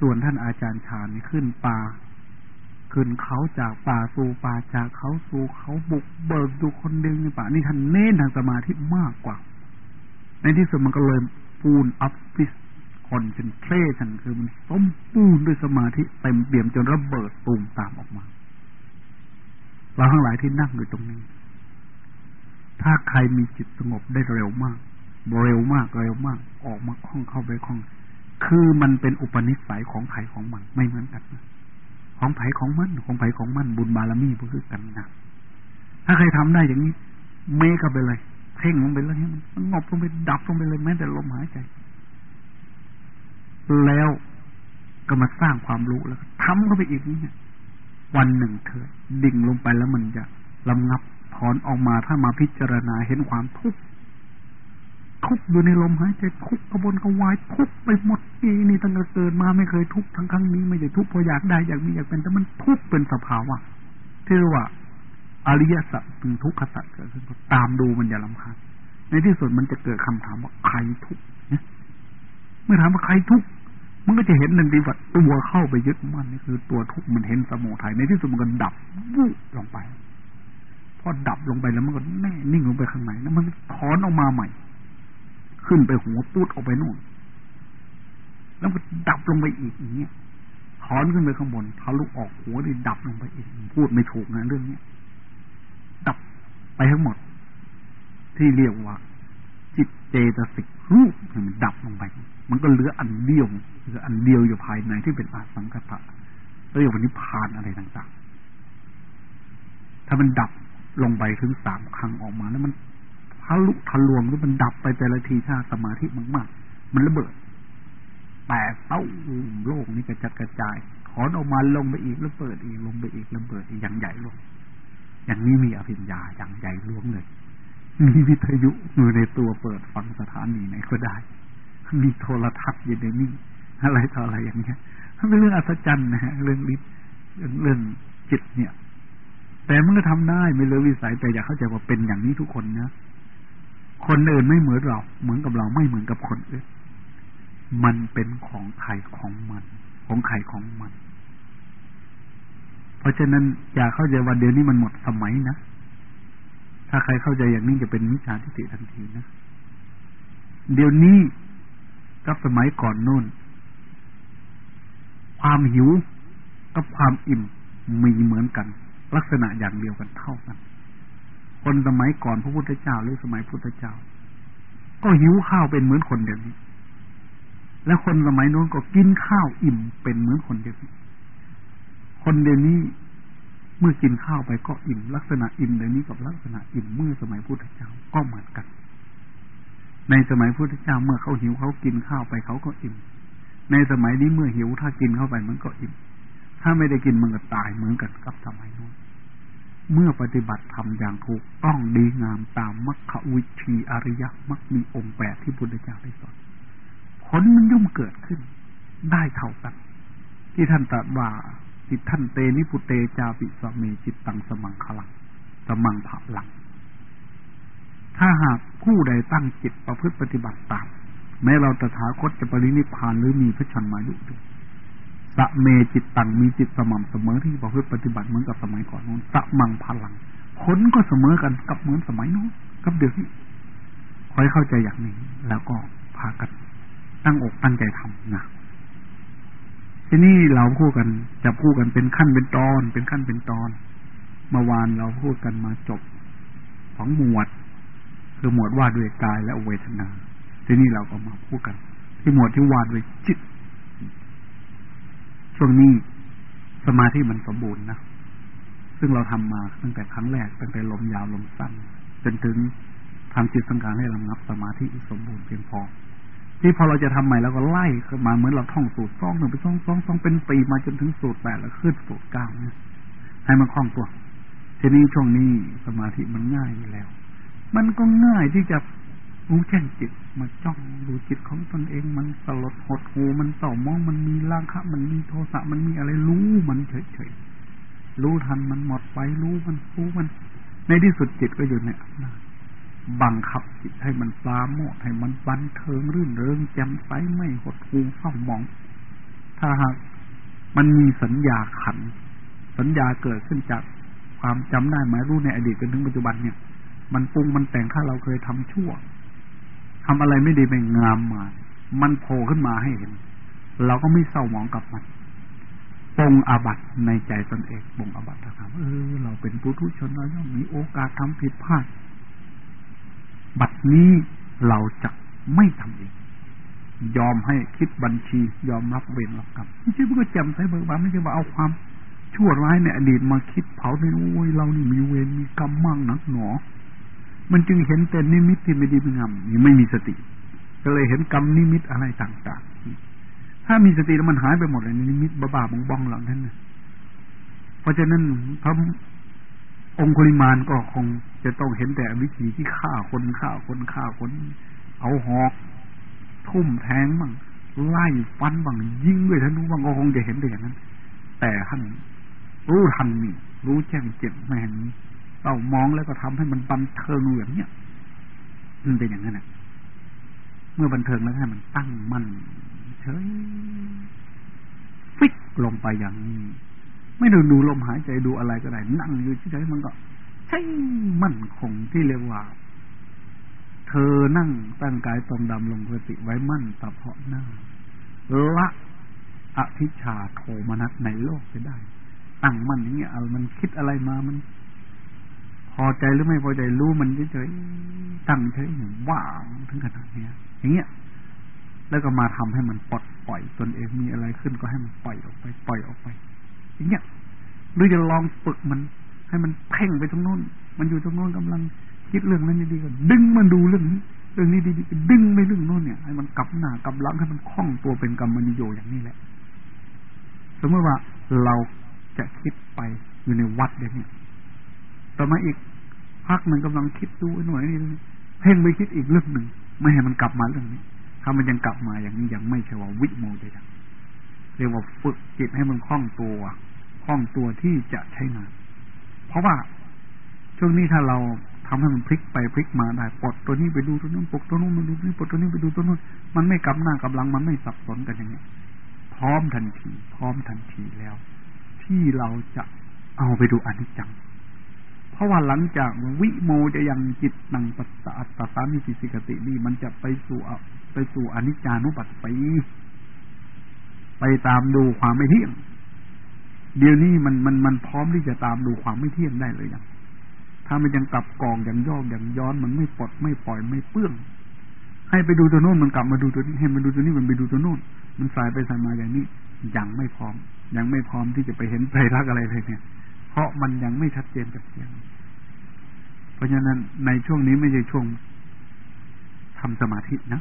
ส่วนท่านอาจารย์ชาญขึ้นป่า ขึ้นเขาจากป่าสู่ป่าจากเขาสู่เขาบุกเบิกดูคนเดินในป่านี่ท่านเน้นทางสมาธิมากกว่า ในที่สุดมันก็เลย full of his concentration คือมันสมบูรณ์ด้วยสมาธิเต็มเปี่ยมจนระเบิดตูมตามออกมาเราทั้งหลายที่นั่งอยู่ตรงนี้ ถ้าใครมีจิตสงบได้เร็วมาก เร็วมากเร็วมาก ออกมาคล่องเข้าไปคล่อง คือมันเป็นอุปนิสัยของไผ่ของมันไม่เหมือนกันนะ ของไผ่ของมันของไผ่ของมันบุญบารมีก็คือกันนะถ้าใครทำได้อย่างนี้ เมกับไปเลย เพ่งลงไปเลยมันสงบลงไปดับลงไปเลยแม้แต่ลมหายใจ แล้วก็มาสร้างความรู้แล้วทำเข้าไปอีกนี่วันหนึ่งเธอ ดิ่งลงไปแล้วมันจะลำงับถอนออกมาถ้ามาพิจารณาเห็นความทุกข์ ทุกอยู่ในลมหายใจทุกกระบวนกระวายทุกไปหมดนี่นี่ตั้งแต่เกิดมาไม่เคยทุกทั้งครั้งนี้ไม่ใช่ทุกเพราะอยากได้อยากมีอยากเป็นแต่มันทุกเป็นสภาวะที่เรียกว่าอริยสัจเป็นทุกขสัจเกิดขึ้นตามดูมันอย่าลำคาญในที่สุดมันจะเกิดคำถามว่าใครทุกเนี่ยเมื่อถามว่าใครทุกมันก็จะเห็นหนึ่งดีว่าตัวเข้าไปยึดมันนี่คือตัวทุกมันเห็นสมุทัยในที่สุดมันก็ดับวุบลงไปพอดับลงไปแล้วมันก็แน่นิ่งลงไปข้างในแล้วมันถอนออกมาใหม่ ขึ้นไปหัวปุ๊ดออกไปนู่น แล้วก็ดับลงไปอีกอย่างเงี้ยถอนขึ้นไปข้างบนทะลุออกหัวได้ดับลงไปอีกพูดไม่ถูกนะเรื่องเนี้ยดับไปทั้งหมด ที่เรียกว่า จิตเจตสิกรูปมันดับลงไป มันก็เหลืออันเดียวเหลืออันเดียวอยู่ภายในที่เป็นอาสังกัตะเรียกว่านิพพานอะไรต่างๆ ถ้ามันดับลงไปถึงสามครั้งออกมาแล้วมัน ทะลุทะลวงหรือมันดับไปแต่ละทีชาสมาธิมากๆมันระเบิดแต่เต้าโลกนี้กระจัดกระจายถอนออกมาลงไปอีกแล้วเปิดอีกลงไปอีกแล้วเปิดอีกอย่างใหญ่ลงอย่างนี้มีอภิญญาอย่างใหญ่ล้วงเลยมีวิทยุอยู่ในตัวเปิดฟังสถานีไหนก็ได้ มีโทรทัศน์อยู่ในนี้อะไรต่ออะไรอย่างเงี้ยมันเป็นเรื่องอัศจรรย์นะฮะเรื่องลิ์เรื่องจิตเนี่ย แต่มันก็ทำได้ไม่เลยวิสัยแต่อยากเข้าใจว่าเป็นอย่างนี้ทุกคนนะ คนอื่นไม่เหมือนเรา เหมือนกับเราไม่เหมือนกับคนอื่น มันเป็นของใครของมัน ของใครของมัน เพราะฉะนั้นอย่าเข้าใจว่าเดี๋ยวนี้มันหมดสมัยนะ ถ้าใครเข้าใจอย่างนี้จะเป็นมิจฉาทิฏฐิทันทีนะ เดี๋ยวนี้กับสมัยก่อนนู่น ความหิวกับความอิ่มมีเหมือนกัน ลักษณะอย่างเดียวกันเท่ากัน คนสมัยก่อนพระพุทธเจ้าหรือสมัยพุทธเจ้า ก็หิวข้าวเป็นเหมือนคนเดียวนี้ และคนสมัยโน้นก็กินข้าวอิ่มเป็นเหมือนคนเดียวนี้ คนเดียวนี้เมื่อกินข้าวไปก็อิ่ม ลักษณะอิ่มเดี๋ยวนี้กับลักษณะอิ่มเมื่อสมัยพุทธเจ้าก็เหมือนกัน ในสมัยพุทธเจ้าเมื่อเขาหิวเขากินข้าวไปเขาก็อิ่ม ในสมัยนี้เมื่อหิวถ้ากินเข้าไปมันก็อิ่ม ถ้าไม่ได้กินมันก็ตายเหมือนกันกับสมัยโน้น เมื่อปฏิบัติทำอย่างถูกต้องดีงามตามมรรควิธีอริยมรรคมีองค์แปดที่พุทธเจ้าได้สอนผลมันย่อมเกิดขึ้น ได้เท่ากัน ที่ท่านตรัสว่าจิตท่านเตนิพุเตจาปิสเมจิตตังสมังคลังสมังผะหลัง ถ้าหากผู้ใดตั้งจิตประพฤติปฏิบัติตามแม้เราตถาคตจะปรินิพานหรือมีพระชนมายุด้วย สะเมจิตตังมีจิตสม่ำเสมอที่ประพฤติปฏิบัติเหมือนกับสมัยก่อนนู้นสะมังพลังผลก็เสมอกันกับเหมือนสมัยนู้นกับเดือดคอยเข้าใจอย่างนี้ แล้วก็พากันตั้งอกตั้งใจทำนะทีนี้เราพูดกันจะพูดกันเป็นขั้นเป็นตอน เป็นขั้นเป็นตอนเมื่อวานเราพูดกันมาจบสองหมวด คือหมวดว่าด้วยกายและเวทนา ทีนี้เราก็มาพูดกัน ที่หมวดที่ว่าด้วยจิต ช่วงนี้สมาธิมันสมบูรณ์นะซึ่งเราทำมาตั้งแต่ครั้งแรกตั้งแต่ลมยาวลมสั้นจนถึงทำจิตสังการให้ระงับสมาธิสมบูรณ์เพียงพอ ที่พอเราจะทำใหม่แล้วก็ไล่ขึ้นมาเหมือนเราท่องสูตรซองหนึ่งไปซองซองซองเป็นปีมาจนถึงสูตรแปดแล้วขึ้นสูตรเก้าเนี่ยให้มันคล่องตัว ทีนี้ช่วงนี้สมาธิมันง่ายอยู่แล้ว มันก็ง่ายที่จะ รู้แจ้งจิตมาจ้องดูจิตของตนเองมันสลดหดหูมันเศร้ามองมันมีราคะมันมีโทสะมันมีอะไรรู้มันเฉยๆรู้ทันมันหมดไปรู้มันรู้มัน ในที่สุดจิตก็อยู่ในอำนาจบังคับจิตให้มันปลาโมดให้มันบันเทิงรื่นเริงแจ่มใสไม่หดหูเศร้ามอง ถ้าหากมันมีสัญญาขัน สัญญาเกิดขึ้นจากความจำได้หมายรู้ในอดีตจนถึงปัจจุบันเนี่ย มันปรุงมันแต่งถ้าเราเคยทำชั่ว ทำอะไรไม่ดีไม่งามมา มันโผล่ขึ้นมาให้เห็น เราก็ไม่เศร้าหมองกับมันปงอาบัตในใจตนเองปงอาบัตนะครับเออเราเป็นปุถุชนเราย่อมมีโอกาสทำผิดพลาด บัดนี้เราจะไม่ทำเองยอมให้คิดบัญชี ยอมรับเวรรับกรรมไม่ใช่เพื่อจำใส่เบิกบานไม่ใช่ว่าเอาความชั่วร้ายในอดีตมาคิดเผาในโอ้ยเรานี่มีเวรมีกรรมมั่งนักหนอ มันจึงเห็นแต่นิมิตที่ไม่ดีไม่งามนี่ไม่มีสติ ก็เลยเห็นกรรมนิมิตอะไรต่างๆ ถ้ามีสติแล้วมันหายไปหมดเลยนิมิตบ้าๆบ้องๆเหล่านั้นนะเพราะฉะนั้นพระองคุลิมานก็คงจะต้องเห็นแต่วิธีที่ฆ่าคนฆ่าคนฆ่าคน เอาหอก ทุ่มแทงบ้างไล่ฟันบ้างยิงด้วยธนูบ้างก็คงจะเห็นแต่อย่างนั้น แต่ท่านรู้ทันนี่รู้แจ้งเจ็บแม่นี้ เรามองแล้วก็ทำให้มันบันเทิงอย่างเนี้ยมันเป็นอย่างนั้นนะเมื่อบันเทิงแล้วให้มันตั้งมั่นเฉยฟิกลงไปอย่างนี้ไม่ดูดูลมหายใจดูอะไรก็ได้นั่งอยู่เฉยๆมันก็ใช่มั่นคงที่เรียกว่า เธอนั่งตั้งกายตรงดำลงสติไว้มั่นตะเพาะหน้าละอภิชาโทมนัสในโลกจะได้ ตั้งมั่นอย่างเงี้ยมันคิดอะไรมามัน อใจหรือไม่พอใจรู้มันเฉยๆตั้งเฉยว่างถึงขนาดนี้อย่างเงี้ยแล้วก็มาทำให้มันปลดปล่อยตนเองมีอะไรขึ้นก็ให้มันปล่อยออกไป ปล่อยออกไป อย่างเงี้ยหรือจะลองฝึกมัน ให้มันเพ่งไปตรงโน้น มันอยู่ตรงโน้นกำลังคิดเรื่องนั้นดีๆก็ดึงมันดูเรื่องนี้เรื่องนี้ดีๆดึงไปเรื่องโน้นเนี่ยให้มันกลับหน้ากลับหลังให้มันคล่องตัวเป็นกรรมนิโยอย่างนี้แหละ สมมติว่าเราจะคิดไปอยู่ในวัดเดี๋ยวนี้ต่อมาอีก พักมันกำลังคิดดูหน่อยนี่เพ่งไปคิดอีกเรื่องหนึ่งไม่ให้มันกลับมาเรื่องนี้ ถ้ามันยังกลับมาอย่างนี้ยังไม่ใช่ว่าวิโมจยังเรียกว่าฝึกจิตให้มันคล่องตัวคล่องตัวที่จะใช้งาน เพราะว่าช่วงนี้ถ้าเราทำให้มันพลิกไปพลิกมาได้ปลดตัวนี้ไปดูตัวนู้นปลดตัวนู้นมาดูตัวนี้ปลดตัวนี้ไปดูตัวนู้นมันไม่กลับหน้ากลับหลังมันไม่สับสนกันอย่างนี้พร้อมทันที พร้อมทันทีแล้ว ที่เราจะเอาไปดูอนิจจัง เพราะว่าหลังจากวิโมจะยังจิตนังปัสสะตสามิจิสิกตินี่มันจะไปสู่ไปสู่อนิจจานุปัสสีไปตามดูความไม่เที่ยง เดี๋ยวนี้มันมันมันพร้อมที่จะตามดูความไม่เที่ยงได้เลยอย่างถ้ามันยังกลับกองอย่างย่ออย่างย้อนมันไม่ปลดไม่ปล่อยไม่เปื้อง ให้ไปดูตัวโน้นมันกลับมาดูตัวนี้ ให้มันดูตัวนี้มันไปดูตัวโน้นมันสายไปสายมาอย่างนี้ยังไม่พร้อม ยังไม่พร้อมที่จะไปเห็นไตรลักษณ์อะไรเลยเนี่ย เพราะมันยังไม่ชัดเจนกับเสียง เพราะฉะนั้นในช่วงนี้ไม่ใช่ช่วงทำสมาธินะ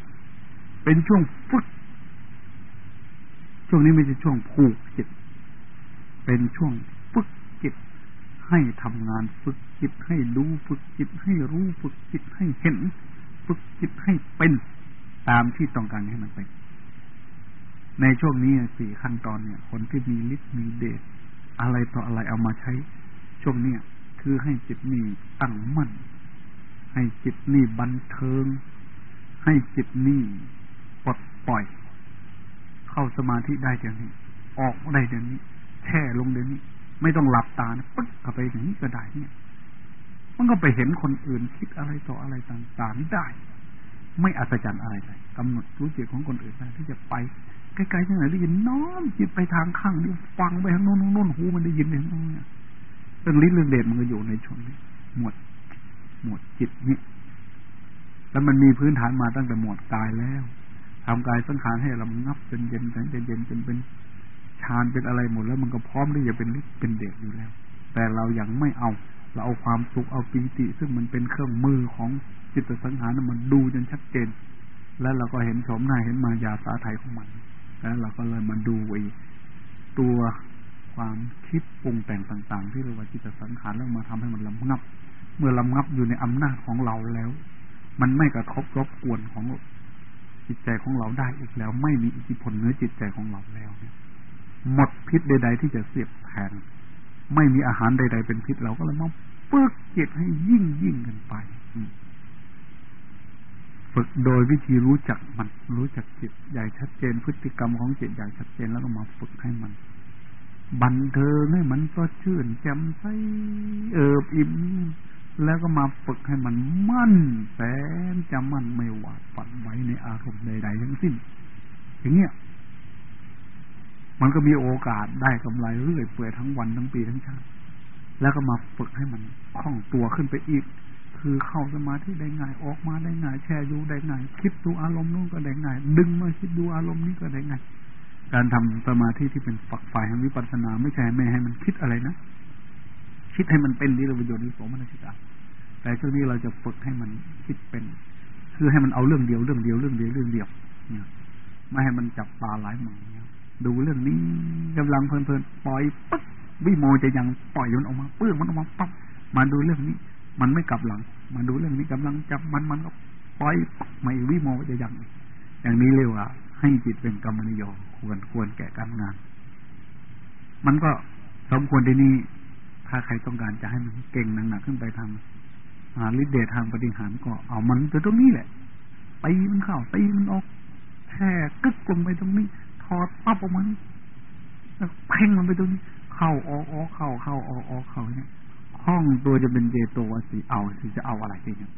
เป็นช่วงฝึก ช่วงนี้ไม่ใช่ช่วงผูกจิต เป็นช่วงฝึกจิต ให้ทำงานฝึกจิตให้ดูฝึกจิตให้รู้ฝึกจิตให้เห็น ฝึกจิตให้เป็นตามที่ต้องการให้มันเป็น ในช่วงนี้สี่ขั้นตอนเนี่ย คนที่มีฤทธิ์มีเดช อะไรต่ออะไรเอามาใช้ช่วงเนี้ยคือให้จิตนี่ตั้งมั่น ให้จิตนี่บันเทิง ให้จิตนี่ปลดปล่อย เข้าสมาธิได้เดี๋ยวนี้ ออกได้เดี๋ยวนี้แช่ลงเดี๋ยวนี้ ไม่ต้องหลับตานะปึ๊กเข้าไปอย่างนี้ก็ได้เนี่ย มันก็ไปเห็นคนอื่นคิดอะไรต่ออะไรต่างๆได้ ไม่อัศจรรย์อะไรเลยกำหนดรู้จิตของคนอื่นได้ที่จะไป ไกลๆที่ไหนได้ยินน้อมจิตไปทางข้างนี้ฟังไปทางโน้นโน้นหูมันได้ยินเลยเรื่องลิ้นเรื่องเดชมันก็อยู่ในชนนี้หมวด หมวดจิตนี่แล้วมันมีพื้นฐานมาตั้งแต่หมวดกายแล้วทำกายสังขารให้เรางับเป็นเย็นเป็นเย็นจนเป็นฌานเป็นอะไรหมดแล้วมันก็พร้อมที่จะเป็นฤทธิ์เป็นเดชอยู่แล้ว แต่เรายังไม่เอา เราเอาความสุขเอาปีติ ซึ่งมันเป็นเครื่องมือของจิตสังหารมันดูจนชัดเจน แล้วเราก็เห็นโฉมหน้าเห็นมายาสาไทยของมัน แล้วเราก็เลยมาดูไอ้ตัวความคิดปรุงแต่งต่าง ๆ ที่เรียกว่าจิตสังขารแล้วมาทำให้มันลำงับ เมื่อลำงับอยู่ในอำนาจของเราแล้ว มันไม่กระทบรบกวนของจิตใจของเราได้อีกแล้ว ไม่มีอิทธิพลเนื้อจิตใจของเราแล้วเนี่ยหมดพิษใด ๆ ที่จะเสียบแทน ไม่มีอาหารใด ๆ เป็นพิษเราก็เลยมาฝึกจิตให้ยิ่งยิ่งกันไป ฝึกโดยวิธีรู้จักมันรู้จักจิตใหญ่ชัดเจนพฤติกรรมของจิตใหญ่ชัดเจนแล้วก็มาฝึกให้มัน บันเทิงให้มันก็ชื่นแจ่มใสเอิบอิ่มแล้วก็มาฝึกให้มันมั่นแสนจะมั่นไม่หวาดฝันไว้ในอารมณ์ใดๆทั้งสิ้น อย่างเงี้ยมันก็มีโอกาสได้กำไรเรื่อยเปื่อยทั้งวันทั้งปีทั้งชาติแล้วก็มาฝึกให้มันคล่องตัวขึ้นไปอีก คือเข้าสมาธิได้ง่าย ออกมาได้ง่าย แช่อยู่ได้ง่าย คิดดูอารมณ์นู้นก็ได้ง่าย ดึงมาคิดดูอารมณ์นี้ก็ได้ง่าย การทำสมาธิที่เป็นฝักฝ่ายแห่งวิปัสสนาไม่ใช่ไม่ให้มันคิดอะไรนะ คิดให้มันเป็นดีเราประโยชน์นิสมนสิกาแต่ช่วงนี้เราจะฝึกให้มันคิดเป็น คือให้มันเอาเรื่องเดียวเรื่องเดียวเรื่องเดียวเรื่องเดียวเนี่ยไม่ให้มันจับปลาหลายหมองดูเรื่องนี้กำลังเพลินๆปล่อยปึ๊บวิโมจะยังปล่อยมันออกมาเปื้องมันออกมาปั๊บมาดูเรื่องนี้ มันไม่กลับหลังมาดูเรื่องนี้กำลังจับมันมันก็ปล่อยไม่วิโมจะยังอย่างนี้เรียกว่าให้จิตเป็นกรรมนิยมควรควรแก่การงาน มันก็สมควรที่นี้ถ้าใครต้องการจะให้มันเก่งหนักๆขึ้นไปทางหาฤทธิ์เดชทางปฏิหารก็เอามันตัวตรงนี้แหละตีมันเข้าตีมันออกแท่กึกลงไปตรงนี้ ถอดปั๊บออกมาแล้วเพ่งมันไปตรงนี้ เข้าออกออกเข้าเข้าออกออกเข้าเนี่ย ห้องตัวจะเป็นเจโตวสีเอาสิจะเอาอะไรสิเนี่ย